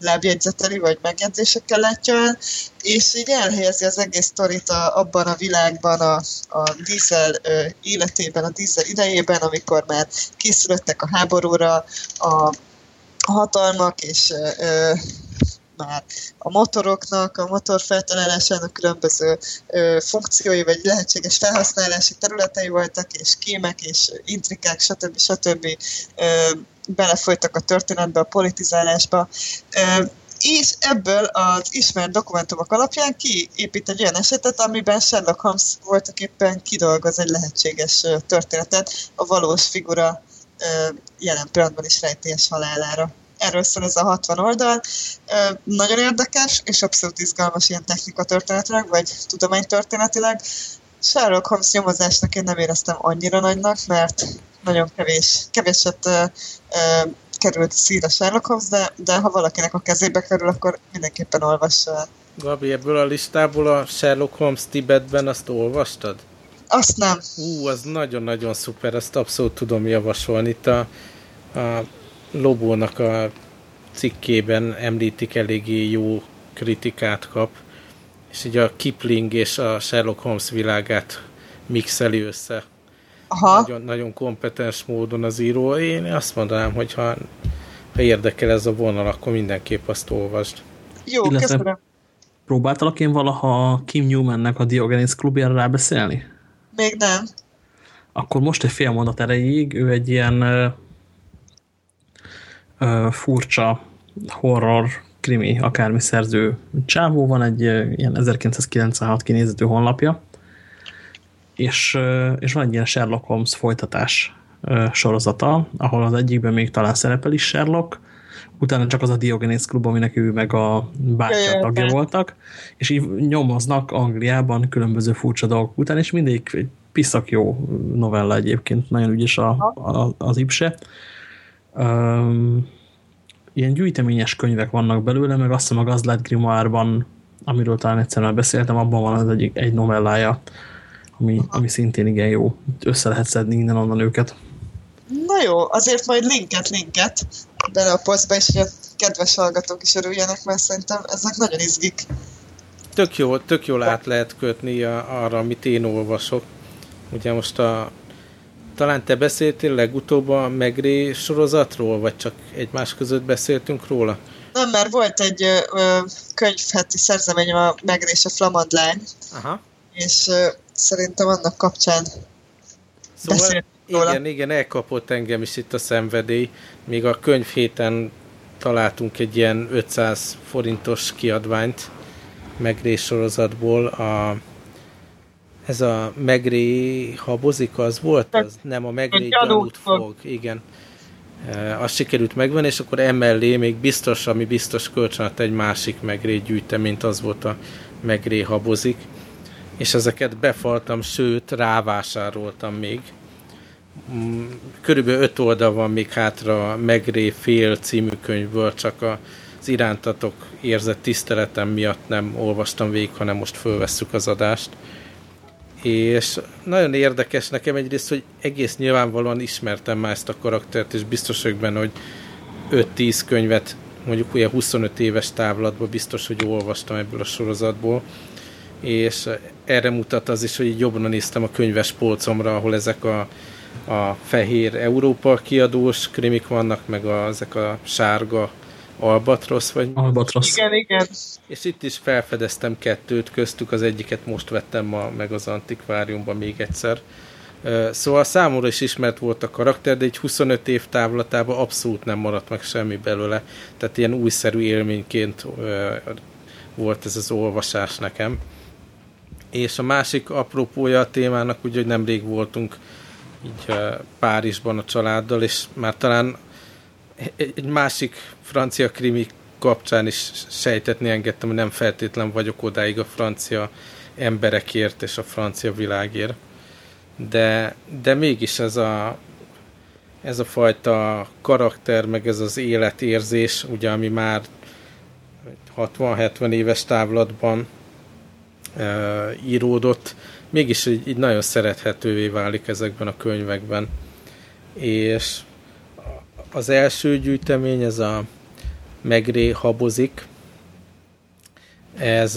lábjegyzeteli, vagy megjegyzésekkel látja el, és így elhelyezi az egész sztorit a, abban a világban, a, a dízel életében, a dízel idejében, amikor már készülöttek a háborúra, a hatalmak, és uh, már a motoroknak, a motor feltalálásának különböző ö, funkciói, vagy lehetséges felhasználási területei voltak, és kémek, és intrikák, stb. stb. Ö, belefolytak a történetbe, a politizálásba. Ö, és ebből az ismert dokumentumok alapján kiépít egy olyan esetet, amiben Sherlock Holmes voltak éppen kidolgoz egy lehetséges történetet a valós figura jelen pillanatban is rejtélyes halálára erről szól ez a 60 oldal. Nagyon érdekes, és abszolút izgalmas ilyen technika történetileg, vagy tudománytörténetileg. Sherlock Holmes nyomozásnak én nem éreztem annyira nagynak, mert nagyon kevés, kevéset ö, ö, került szír Sherlock Holmes, de, de ha valakinek a kezébe kerül, akkor mindenképpen olvassa el. Gabi, ebből a listából a Sherlock Holmes Tibetben azt olvastad? Azt nem. Ú, az nagyon-nagyon szuper, ezt abszolút tudom javasolni. Itt a, a Lobónak a cikkében említik eléggé jó kritikát kap, és így a Kipling és a Sherlock Holmes világát mixeli össze. Aha. Nagyon, nagyon kompetens módon az író. Én azt mondanám, hogy ha, ha érdekel ez a vonal, akkor mindenképp azt olvasd. Jó, Illetve- köszönöm. Próbáltalak én valaha Kim Newmannek a Diogenes klubjára rábeszélni? Még nem. akkor most egy fél mondat erejéig ő egy ilyen ö, furcsa horror krimi, akármi szerző csávó, van egy ilyen 1996 kinézetű honlapja, és, és van egy ilyen Sherlock Holmes folytatás sorozata, ahol az egyikben még talán szerepel is Sherlock, utána csak az a Diogenes klub, aminek ő meg a bátyja tagja voltak, és így nyomoznak Angliában különböző furcsa dolgok után, és mindig egy piszak jó novella egyébként, nagyon ügyes a, a, az Ipse. Um, ilyen gyűjteményes könyvek vannak belőle, meg azt hiszem a Gazlát Grimoire-ban, amiről talán egyszer már beszéltem, abban van az egyik, egy novellája, ami, ami szintén igen jó. Össze lehet szedni innen-onnan őket. Na jó, azért majd linket, linket bele a posztba, és hogy a kedves hallgatók is örüljenek, mert szerintem ezek nagyon izgik. Tök jó, tök jól át lehet kötni a, arra, amit én olvasok. Ugye most a talán te beszéltél legutóbb a Megré sorozatról, vagy csak egymás között beszéltünk róla? Nem, mert volt egy ö, könyvheti szerzemény a Megré és a Flamand lány, Aha. és ö, szerintem annak kapcsán szóval róla. Igen, igen, elkapott engem is itt a szenvedély. Még a könyv héten találtunk egy ilyen 500 forintos kiadványt Megrés sorozatból. A, ez a Megré habozik az volt? Az? Nem, a Megré gyanút fog. Igen. E, azt sikerült megvenni, és akkor emellé még biztos, ami biztos kölcsönött egy másik Megré gyűjteményt, az volt a Megré habozik. És ezeket befaltam, sőt, rávásároltam még Mm, körülbelül öt oldal van még hátra a Megré Fél című könyvből, csak az irántatok érzett tiszteletem miatt nem olvastam végig, hanem most fölvesszük az adást. És nagyon érdekes nekem egyrészt, hogy egész nyilvánvalóan ismertem már ezt a karaktert, és biztos vagyok benne, hogy 5-10 könyvet mondjuk ugye 25 éves távlatban biztos, hogy olvastam ebből a sorozatból, és erre mutat az is, hogy így jobban néztem a könyves polcomra, ahol ezek a a fehér Európa kiadós krimik vannak, meg a, ezek a sárga Albatrosz, vagy... Albatrosz. Igen, igen. És itt is felfedeztem kettőt, köztük az egyiket most vettem ma meg az antikváriumban még egyszer. Szóval számomra is ismert volt a karakter, de egy 25 év távlatában abszolút nem maradt meg semmi belőle. Tehát ilyen újszerű élményként volt ez az olvasás nekem. És a másik apropója a témának, úgy, hogy nemrég voltunk így Párizsban a családdal, és már talán egy másik francia krimi kapcsán is sejtetni engedtem, hogy nem feltétlen vagyok odáig a francia emberekért és a francia világért. De, de mégis ez a, ez a fajta karakter, meg ez az életérzés, ugye, ami már 60-70 éves távlatban e, íródott, mégis így, így nagyon szerethetővé válik ezekben a könyvekben. És az első gyűjtemény, ez a Megré habozik, ez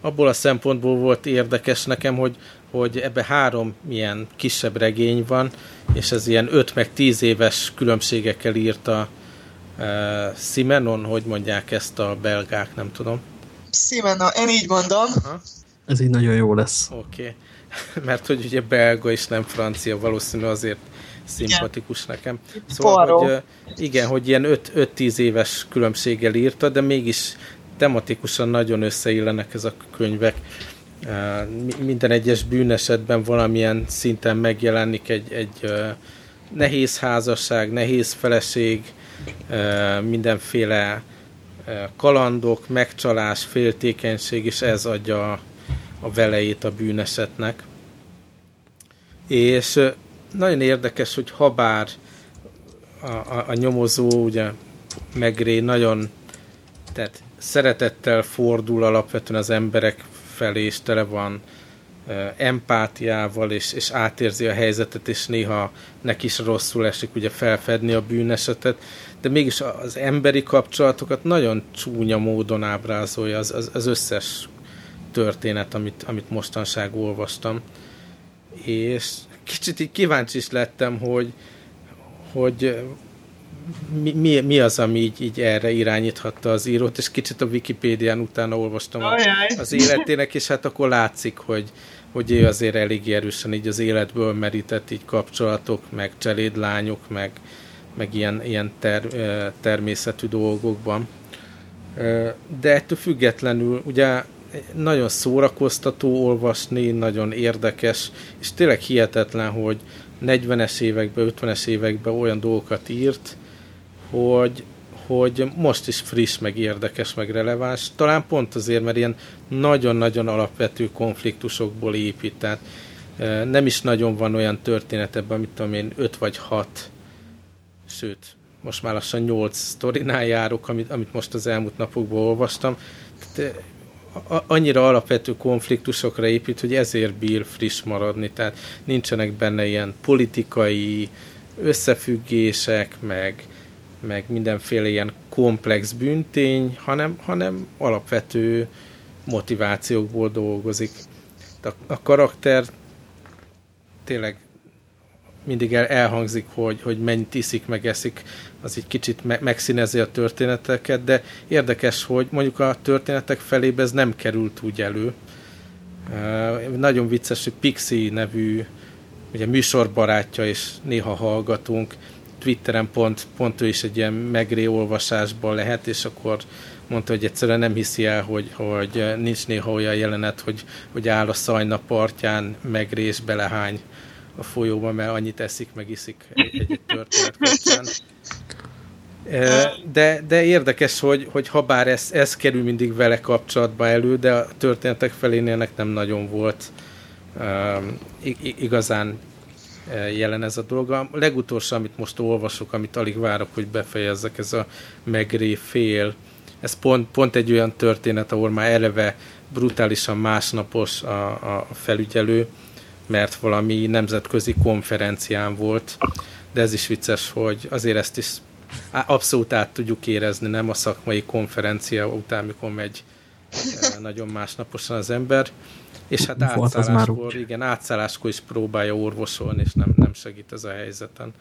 abból a szempontból volt érdekes nekem, hogy, hogy ebbe három ilyen kisebb regény van, és ez ilyen 5 meg 10 éves különbségekkel írta uh, Simenon, hogy mondják ezt a belgák, nem tudom. Simenon, én így mondom. Aha. Ez így nagyon jó lesz. Oké. Okay. Mert hogy ugye belga és nem francia, valószínű azért szimpatikus igen. nekem. Szóval, hogy igen, hogy ilyen 5-10 éves különbséggel írta, de mégis tematikusan nagyon összeillenek ez a könyvek. Minden egyes bűnesetben valamilyen szinten megjelenik egy, egy nehéz házasság, nehéz feleség, mindenféle kalandok, megcsalás, féltékenység, és ez adja a velejét a bűnesetnek. És nagyon érdekes, hogy habár a, a, a nyomozó, ugye Megré nagyon tehát szeretettel fordul alapvetően az emberek felé, és tele van empátiával, és, és átérzi a helyzetet, és néha neki is rosszul esik ugye felfedni a bűnesetet, de mégis az emberi kapcsolatokat nagyon csúnya módon ábrázolja az, az, az összes történet, amit, amit mostanság olvastam. És kicsit így kíváncsi is lettem, hogy, hogy mi, mi, mi az, ami így, így erre irányíthatta az írót, és kicsit a Wikipédián utána olvastam a, az életének, és hát akkor látszik, hogy, hogy ő azért elég erősen így az életből merített így kapcsolatok, meg cselédlányok, meg, meg ilyen, ilyen ter, természetű dolgokban. De ettől függetlenül ugye nagyon szórakoztató olvasni, nagyon érdekes, és tényleg hihetetlen, hogy 40-es években, 50-es években olyan dolgokat írt, hogy, hogy most is friss, meg érdekes, meg releváns. Talán pont azért, mert ilyen nagyon-nagyon alapvető konfliktusokból épít. Tehát nem is nagyon van olyan történet ebben, amit tudom én, 5 vagy 6, sőt, most már lassan 8 sztorinál járok, amit, amit most az elmúlt napokban olvastam. Tehát, annyira alapvető konfliktusokra épít, hogy ezért bír friss maradni, tehát nincsenek benne ilyen politikai összefüggések, meg, meg mindenféle ilyen komplex büntény, hanem, hanem alapvető motivációkból dolgozik. A, a karakter tényleg mindig el, elhangzik, hogy, hogy mennyit iszik, meg eszik, az egy kicsit me, megszínezi a történeteket, de érdekes, hogy mondjuk a történetek felébe ez nem került úgy elő. Uh, nagyon vicces, hogy Pixi nevű ugye műsorbarátja, és néha hallgatunk, Twitteren pont, pont ő is egy ilyen megré olvasásban lehet, és akkor mondta, hogy egyszerűen nem hiszi el, hogy, hogy nincs néha olyan jelenet, hogy, hogy áll a szajna partján, megrés, belehány a folyóba, mert annyit eszik, meg iszik egy, egy történet kapcsán. De, de érdekes, hogy, hogy ha bár ez, ez kerül mindig vele kapcsolatba elő, de a történetek felénél ennek nem nagyon volt um, igazán jelen ez a dolog. A legutolsó, amit most olvasok, amit alig várok, hogy befejezzek, ez a megré fél. Ez pont, pont egy olyan történet, ahol már eleve brutálisan másnapos a, a felügyelő, mert valami nemzetközi konferencián volt, de ez is vicces, hogy azért ezt is abszolút át tudjuk érezni, nem a szakmai konferencia után, mikor megy nagyon másnaposan az ember. És hát átszálláskor, igen, átszálláskor is próbálja orvosolni, és nem, nem segít ez a helyzeten.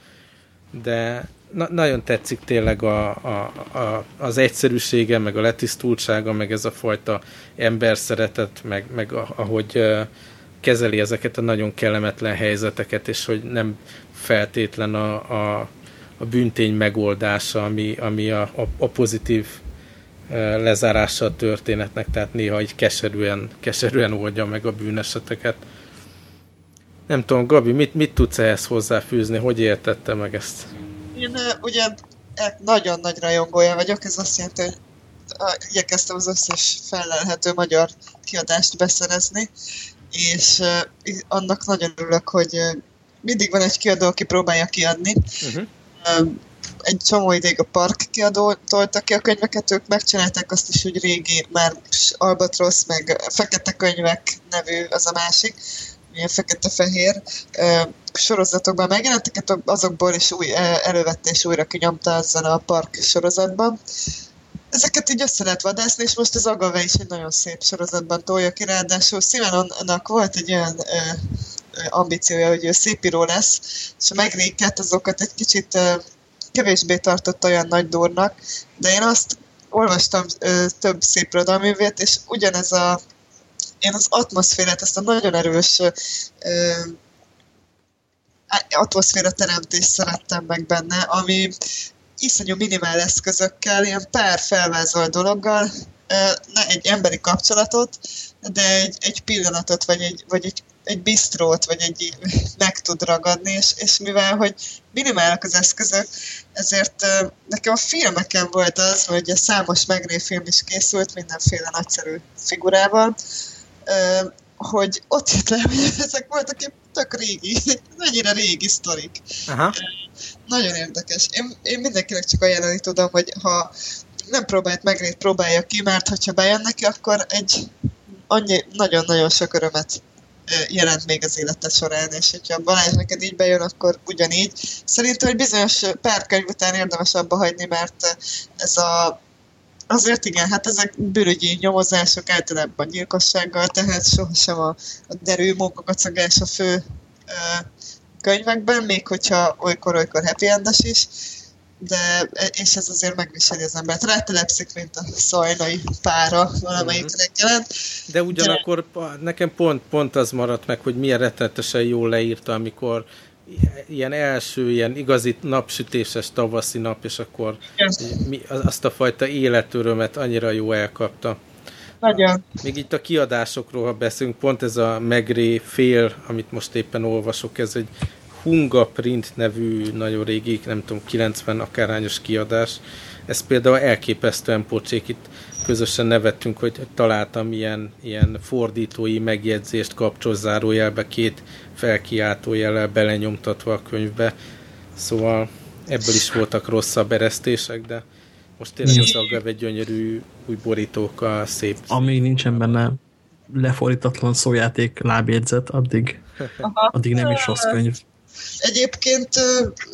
De na, nagyon tetszik tényleg a, a, a, az egyszerűsége, meg a letisztultsága, meg ez a fajta emberszeretet, meg, meg a, ahogy kezeli ezeket a nagyon kellemetlen helyzeteket, és hogy nem feltétlen a, a, a büntény megoldása, ami, ami a, a, a pozitív lezárása a történetnek, tehát néha így keserűen, keserűen oldja meg a bűneseteket. Nem tudom, Gabi, mit, mit tudsz ehhez hozzáfűzni? Hogy értette meg ezt? Én ugye e, nagyon nagy rajongója vagyok, ez azt jelenti, hogy igyekeztem az összes felelhető magyar kiadást beszerezni, és uh, annak nagyon örülök, hogy uh, mindig van egy kiadó, aki próbálja kiadni. Uh-huh. Uh, egy csomó ideig a Park kiadó tolta ki a könyveket, ők megcsinálták azt is, hogy régi, már Albatrosz, meg Fekete Könyvek nevű az a másik, ilyen fekete-fehér sorozatokban megjelentek, hát azokból is új, elővette és újra kinyomta ezzel a Park sorozatban ezeket így össze lehet vadászni, és most az Agave is egy nagyon szép sorozatban tolja ki, ráadásul Simononnak volt egy olyan ö, ö, ambíciója, hogy ő szépíró lesz, és a megréket azokat egy kicsit ö, kevésbé tartott olyan nagy durnak, de én azt olvastam ö, több szép irodalművét, és ugyanez a én az atmoszférát, ezt a nagyon erős ö, atmoszféra teremtést szerettem meg benne, ami iszonyú minimál eszközökkel, ilyen pár felvázolt dologgal, ne egy emberi kapcsolatot, de egy, egy pillanatot, vagy egy, vagy egy, egy bistrót, vagy egy meg tud ragadni, és, és mivel, hogy minimálak az eszközök, ezért nekem a filmeken volt az, hogy a számos megréfilm is készült mindenféle nagyszerű figurával, hogy ott jött le, hogy ezek voltak tök régi, mennyire régi sztorik. Aha. Nagyon érdekes. Én, én mindenkinek csak ajánlani tudom, hogy ha nem próbált megrét, próbálja ki, mert ha bejön neki, akkor egy annyi, nagyon-nagyon sok örömet jelent még az élete során, és hogyha Balázs neked így bejön, akkor ugyanígy. Szerintem egy bizonyos pár könyv után érdemes abba hagyni, mert ez a Azért igen, hát ezek bűrügyi nyomozások általában gyilkossággal, tehát sohasem a, a derű mókakacagás a fő ö, könyvekben, még hogyha olykor-olykor happy endes is. de és ez azért megviseli az embert. Rátelepszik, mint a szajnai pára valamelyik mm-hmm. reggelen. De ugyanakkor de... nekem pont, pont az maradt meg, hogy milyen rettenetesen jól leírta, amikor ilyen első, ilyen igazi napsütéses tavaszi nap, és akkor mi, azt a fajta életörömet annyira jó elkapta. Nagyon. Még itt a kiadásokról, ha beszélünk, pont ez a Megré fél, amit most éppen olvasok, ez egy Hunga Print nevű nagyon régi, nem tudom, 90 akárányos kiadás. Ez például elképesztően pocsék. Itt közösen nevettünk, hogy találtam ilyen, ilyen fordítói megjegyzést kapcsolzárójelbe, két felkiáltójellel belenyomtatva a könyvbe. Szóval ebből is voltak rosszabb eresztések, de most tényleg az aggav egy gyönyörű új borítókkal szép. Amíg nincsen benne lefordítatlan szójáték lábjegyzet, addig, addig nem is rossz könyv. Egyébként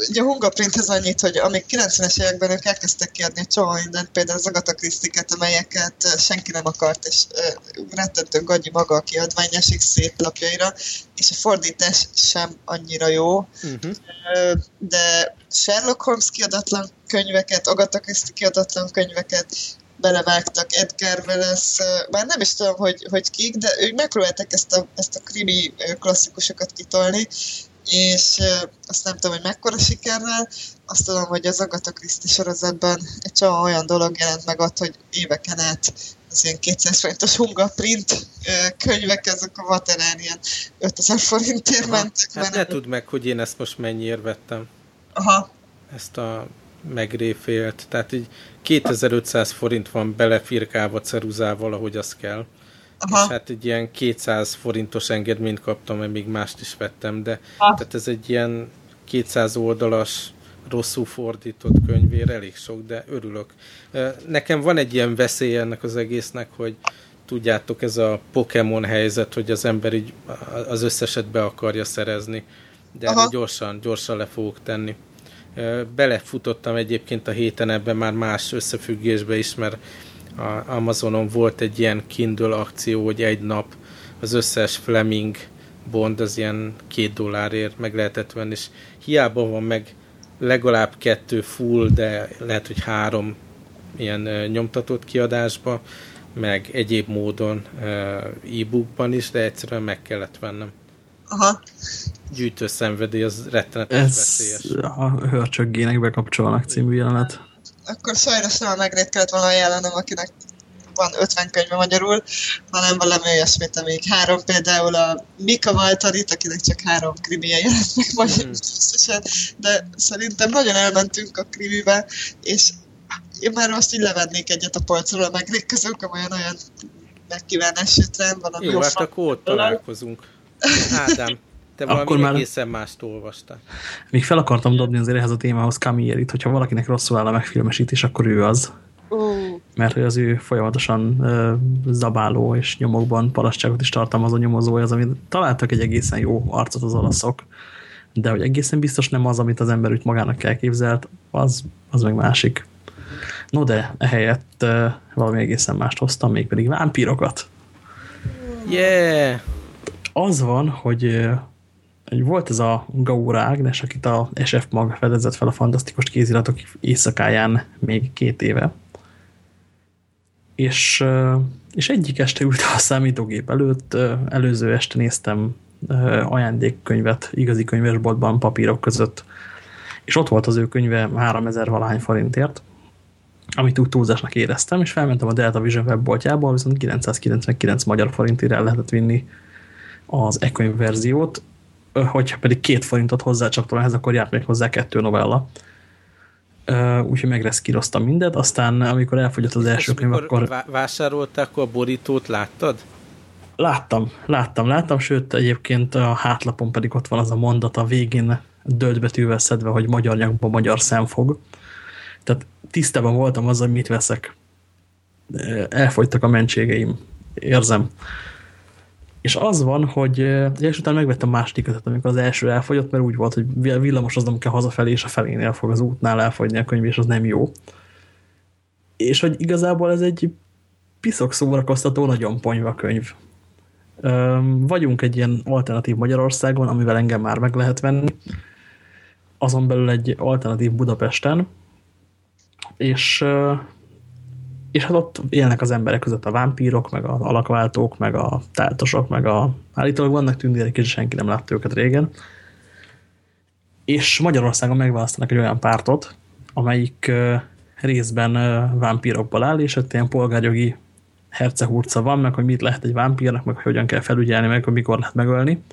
ugye a Hungaprinthez annyit, hogy amíg 90-es években ők elkezdtek kiadni csomó mindent, például az Agatha Christie-ket, amelyeket senki nem akart, és rettentő gagyi maga a kiadvány esik szét lapjaira, és a fordítás sem annyira jó. Uh-huh. De Sherlock Holmes kiadatlan könyveket, Agatha Christie kiadatlan könyveket, belevágtak Edgar Wallace, már nem is tudom, hogy, hogy kik, de ők megpróbáltak ezt a, ezt a krimi klasszikusokat kitolni, és azt nem tudom, hogy mekkora sikerrel, azt tudom, hogy az Agatha Christie sorozatban egy csomó olyan dolog jelent meg ott, hogy éveken át az ilyen 200 forintos Hunga print könyvek, ezek a Vaterán ilyen 5000 forintért Aha, mentek. Hát ne tudd meg, hogy én ezt most mennyiért vettem. Aha. Ezt a megréfélt. Tehát így 2500 forint van belefirkálva ceruzával, ahogy az kell. Aha. és hát egy ilyen 200 forintos engedményt kaptam, mert még mást is vettem, de Aha. tehát ez egy ilyen 200 oldalas rosszul fordított könyvér elég sok, de örülök. Nekem van egy ilyen veszély ennek az egésznek, hogy tudjátok, ez a Pokémon helyzet, hogy az ember így az összeset be akarja szerezni, de erre gyorsan, gyorsan le fogok tenni. Belefutottam egyébként a héten ebben már más összefüggésbe is, mert a Amazonon volt egy ilyen Kindle akció, hogy egy nap az összes Fleming Bond az ilyen két dollárért meg lehetett venni, és hiába van meg legalább kettő full, de lehet, hogy három ilyen nyomtatott kiadásba, meg egyéb módon e-bookban is, de egyszerűen meg kellett vennem. Aha. Gyűjtő szenvedély, az rettenetes Ez veszélyes. a hörcsöggének bekapcsolnak című jelenet akkor a megrét kellett volna ajánlanom, akinek van 50 könyve magyarul, hanem valami olyasmit, amíg három például a Mika Valtarit, akinek csak három krimie jelent meg magyarul mm. de szerintem nagyon elmentünk a krimibe, és én már most így levennék egyet a polcról, a megrék közül komolyan olyan megkívánás rám, valami Jó, hát akkor ott találkozunk. Ádám, te valami Akkor már... egészen mást olvastál. Még fel akartam dobni azért ehhez a témához Camillerit, hogyha valakinek rosszul áll a megfilmesítés, akkor ő az. Uh. Mert hogy az ő folyamatosan uh, zabáló és nyomokban parasztságot is tartalmazó nyomozója az, amit találtak egy egészen jó arcot az olaszok, de hogy egészen biztos nem az, amit az ember úgy magának elképzelt, az, az meg másik. No de, ehelyett uh, valami egészen mást hoztam, mégpedig vámpírokat. Yeah! Az van, hogy volt ez a Gaura Ágnes, akit a SF Mag fedezett fel a fantasztikus kéziratok éjszakáján még két éve. És, és egyik este ült a számítógép előtt, előző este néztem ajándékkönyvet igazi könyvesboltban papírok között, és ott volt az ő könyve 3000 valány forintért, amit úgy túlzásnak éreztem, és felmentem a Delta Vision webboltjába, viszont 999 magyar forintért el lehetett vinni az e-könyv verziót, hogyha pedig két forintot hozzácsaptam ehhez, akkor járt még hozzá kettő novella. Úgyhogy megreszkíroztam mindent, aztán amikor elfogyott az első könyv, akkor... vásároltál, akkor a borítót láttad? Láttam, láttam, láttam, sőt egyébként a hátlapon pedig ott van az a mondat a végén dölt szedve, hogy magyar nyakba magyar szemfog. Tehát tisztában voltam azzal, hogy mit veszek. Elfogytak a mentségeim. Érzem. És az van, hogy és után megvettem a másodikat, amikor az első elfogyott, mert úgy volt, hogy villamosoznom kell hazafelé, és a felénél fog az útnál elfogyni a könyv, és az nem jó. És hogy igazából ez egy piszok szórakoztató, nagyon ponyva könyv. Vagyunk egy ilyen alternatív Magyarországon, amivel engem már meg lehet venni. Azon belül egy alternatív Budapesten, És, és hát ott élnek az emberek között a vámpírok, meg az alakváltók, meg a táltosok, meg a... Állítólag vannak tündérek, és senki nem látta őket régen. És Magyarországon megválasztanak egy olyan pártot, amelyik részben vámpírokból áll, és ott ilyen polgárjogi hercehurca van, meg hogy mit lehet egy vámpírnak, meg hogy hogyan kell felügyelni, meg hogy mikor lehet megölni.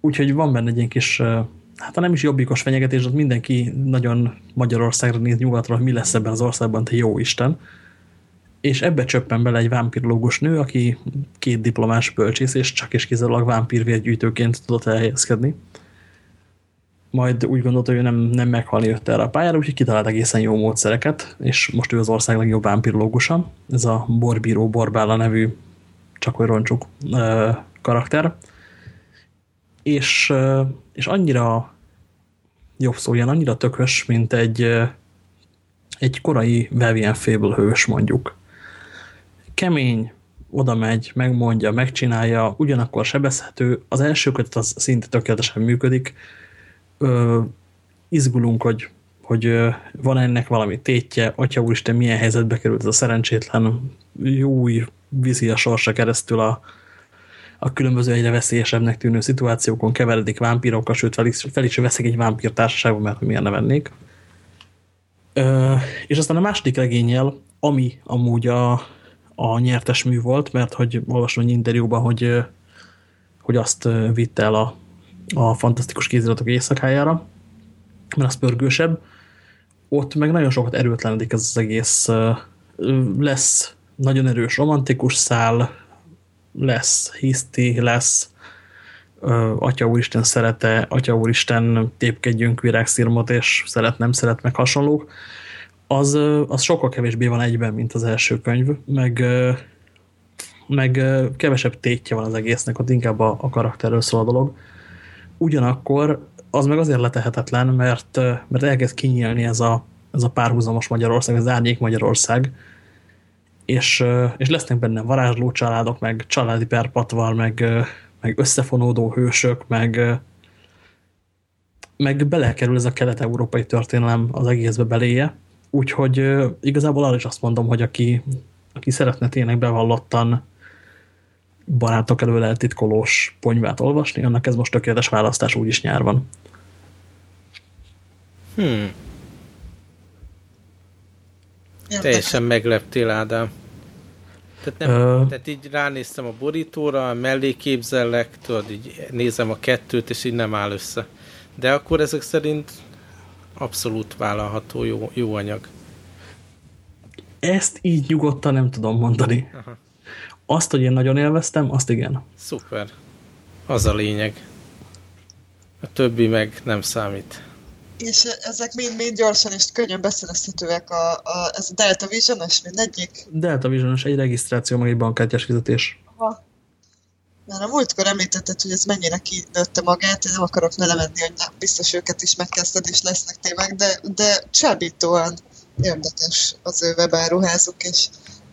Úgyhogy van benne egy ilyen kis, hát ha nem is jobbikos fenyegetés, ott mindenki nagyon Magyarországra néz nyugatra, hogy mi lesz ebben az országban, te jó Isten. És ebbe csöppen bele egy vámpirológus nő, aki két diplomás bölcsész, és csak és kizárólag vámpírvérgyűjtőként tudott elhelyezkedni majd úgy gondolta, hogy nem, nem meghalni jött erre a pályára, úgyhogy kitalált egészen jó módszereket, és most ő az ország legjobb vámpirológusa, ez a Borbíró Borbála nevű, csak hogy roncsuk karakter. És, és annyira jobb szó, ilyen annyira tökös, mint egy, egy korai Vivian Fable hős mondjuk. Kemény, oda megy, megmondja, megcsinálja, ugyanakkor sebezhető. Az első kötet az szinte tökéletesen működik, ö, izgulunk, hogy, hogy van ennek valami tétje, atya úristen, milyen helyzetbe került ez a szerencsétlen új viszi a sorsa keresztül a, a különböző egyre veszélyesebbnek tűnő szituációkon keveredik vámpírokkal, sőt fel is, fel is veszik egy vámpír társaságban, mert miért ne vennék. Ö, és aztán a második regényel, ami amúgy a, a nyertes mű volt, mert hogy olvasom egy interjúban, hogy, hogy azt vitte el a, a fantasztikus kéziratok éjszakájára, mert az pörgősebb. Ott meg nagyon sokat erőtlenedik ez az egész. Lesz nagyon erős romantikus szál, lesz hiszti, lesz. Atya Úristen szerete, Atya Úristen tépkedjünk virágszirmot, és szeret, nem szeret, meg hasonlók. Az, az sokkal kevésbé van egyben, mint az első könyv, meg, meg kevesebb tétje van az egésznek, ott inkább a, a karakterről szól a dolog. Ugyanakkor az meg azért letehetetlen, mert, mert elkezd kinyílni ez a, ez a párhuzamos Magyarország, az árnyék Magyarország, és, és lesznek benne varázsló családok, meg családi perpatval, meg, meg összefonódó hősök, meg, meg belekerül ez a kelet-európai történelem az egészbe beléje. Úgyhogy igazából arra is azt mondom, hogy aki, aki szeretne tényleg bevallottan barátok elől eltitkolós ponyvát olvasni, annak ez most tökéletes választás, úgyis nyár van. Hmm. Teljesen megleptél, Ádám. Tehát, nem, Ö... tehát így ránéztem a borítóra, mellé képzellek, tudod, így nézem a kettőt, és így nem áll össze. De akkor ezek szerint abszolút vállalható jó, jó anyag. Ezt így nyugodtan nem tudom mondani. Aha. Azt, hogy én nagyon élveztem, azt igen. Szuper. Az a lényeg. A többi meg nem számít. És ezek mind-mind gyorsan és könnyen beszerezhetőek. A, a, ez a Delta Vision-es mindegyik? Delta Vision-es egy regisztráció, meg egy bankkártyás fizetés. Aha. Már a múltkor említetted, hogy ez mennyire kinőtte magát, én nem akarok lemenni, hogy nem, biztos őket is megkezdted, és lesznek témák, de, de csábítóan érdekes az ő webáruházuk, és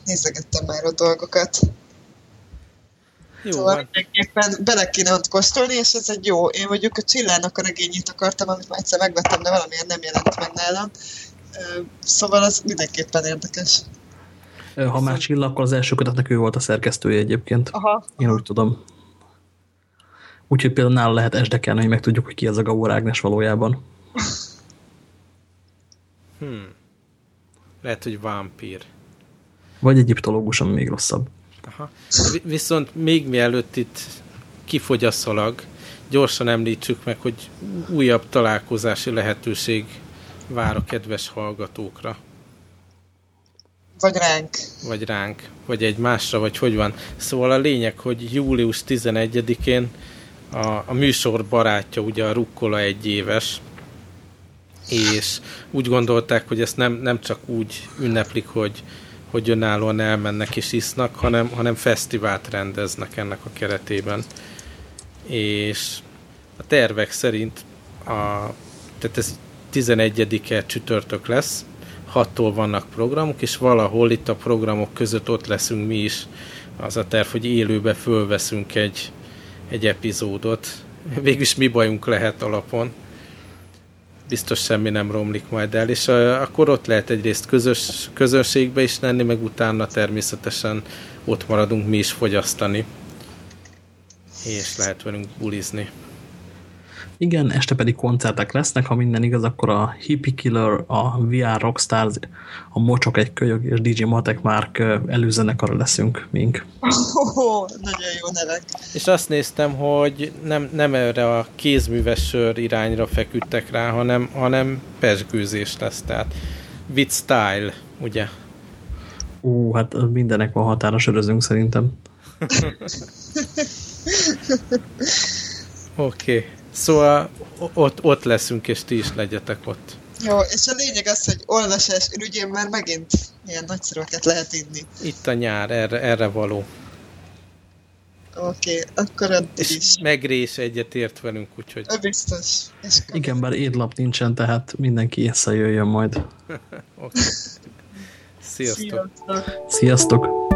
nézegettem már a dolgokat. Szóval mindenképpen bele kéne ott kóstolni, és ez egy jó. Én mondjuk a Csillának a regényét akartam, amit már egyszer megvettem, de valamiért nem jelent meg nálam. Szóval az mindenképpen érdekes. Ha már Csilla, akkor az első kötetnek ő volt a szerkesztője egyébként. Aha. Én úgy tudom. Úgyhogy például nála lehet esdekelni, hogy megtudjuk, hogy ki az a Gabor Ágnes valójában. Hmm. Lehet, hogy vámpír. Vagy egyiptológus, ami még rosszabb. Aha. Viszont még mielőtt itt kifogy a szalag, gyorsan említsük meg, hogy újabb találkozási lehetőség vár a kedves hallgatókra. Vagy ránk. Vagy ránk, vagy egy másra, vagy hogy van. Szóval a lényeg, hogy július 11-én a, a műsor barátja, ugye a Rukkola egy éves, és úgy gondolták, hogy ezt nem, nem csak úgy ünneplik, hogy hogy önállóan elmennek és isznak, hanem, hanem fesztivált rendeznek ennek a keretében. És a tervek szerint a, tehát ez 11-e csütörtök lesz, 6-tól vannak programok, és valahol itt a programok között ott leszünk mi is. Az a terv, hogy élőbe fölveszünk egy, egy epizódot. Végülis mi bajunk lehet alapon. Biztos semmi nem romlik majd el, és akkor ott lehet egyrészt közös, közönségbe is lenni, meg utána természetesen ott maradunk mi is fogyasztani, és lehet velünk bulizni. Igen, este pedig koncertek lesznek, ha minden igaz, akkor a Hippie Killer, a VR Rockstars, a Mocsok egy kölyök és DJ Matek Márk előzenekara leszünk mink. Oh, nagyon jó nevek. És azt néztem, hogy nem, nem erre a kézműves sör irányra feküdtek rá, hanem, hanem pesgőzés lesz, tehát with style, ugye? Ú, hát mindenek van határa sörözünk szerintem. Oké. Okay. Szóval ott, ott leszünk, és ti is legyetek ott. Jó, és a lényeg az, hogy olvasás ürügyén már megint ilyen nagyszerűeket lehet inni. Itt a nyár, erre, erre való. Oké, okay, akkor addig és is. Megrés egyet ért velünk, úgyhogy... A biztos. És Igen, bár édlap nincsen, tehát mindenki visszajöjjön majd. okay. Sziasztok! Sziasztok! Sziasztok!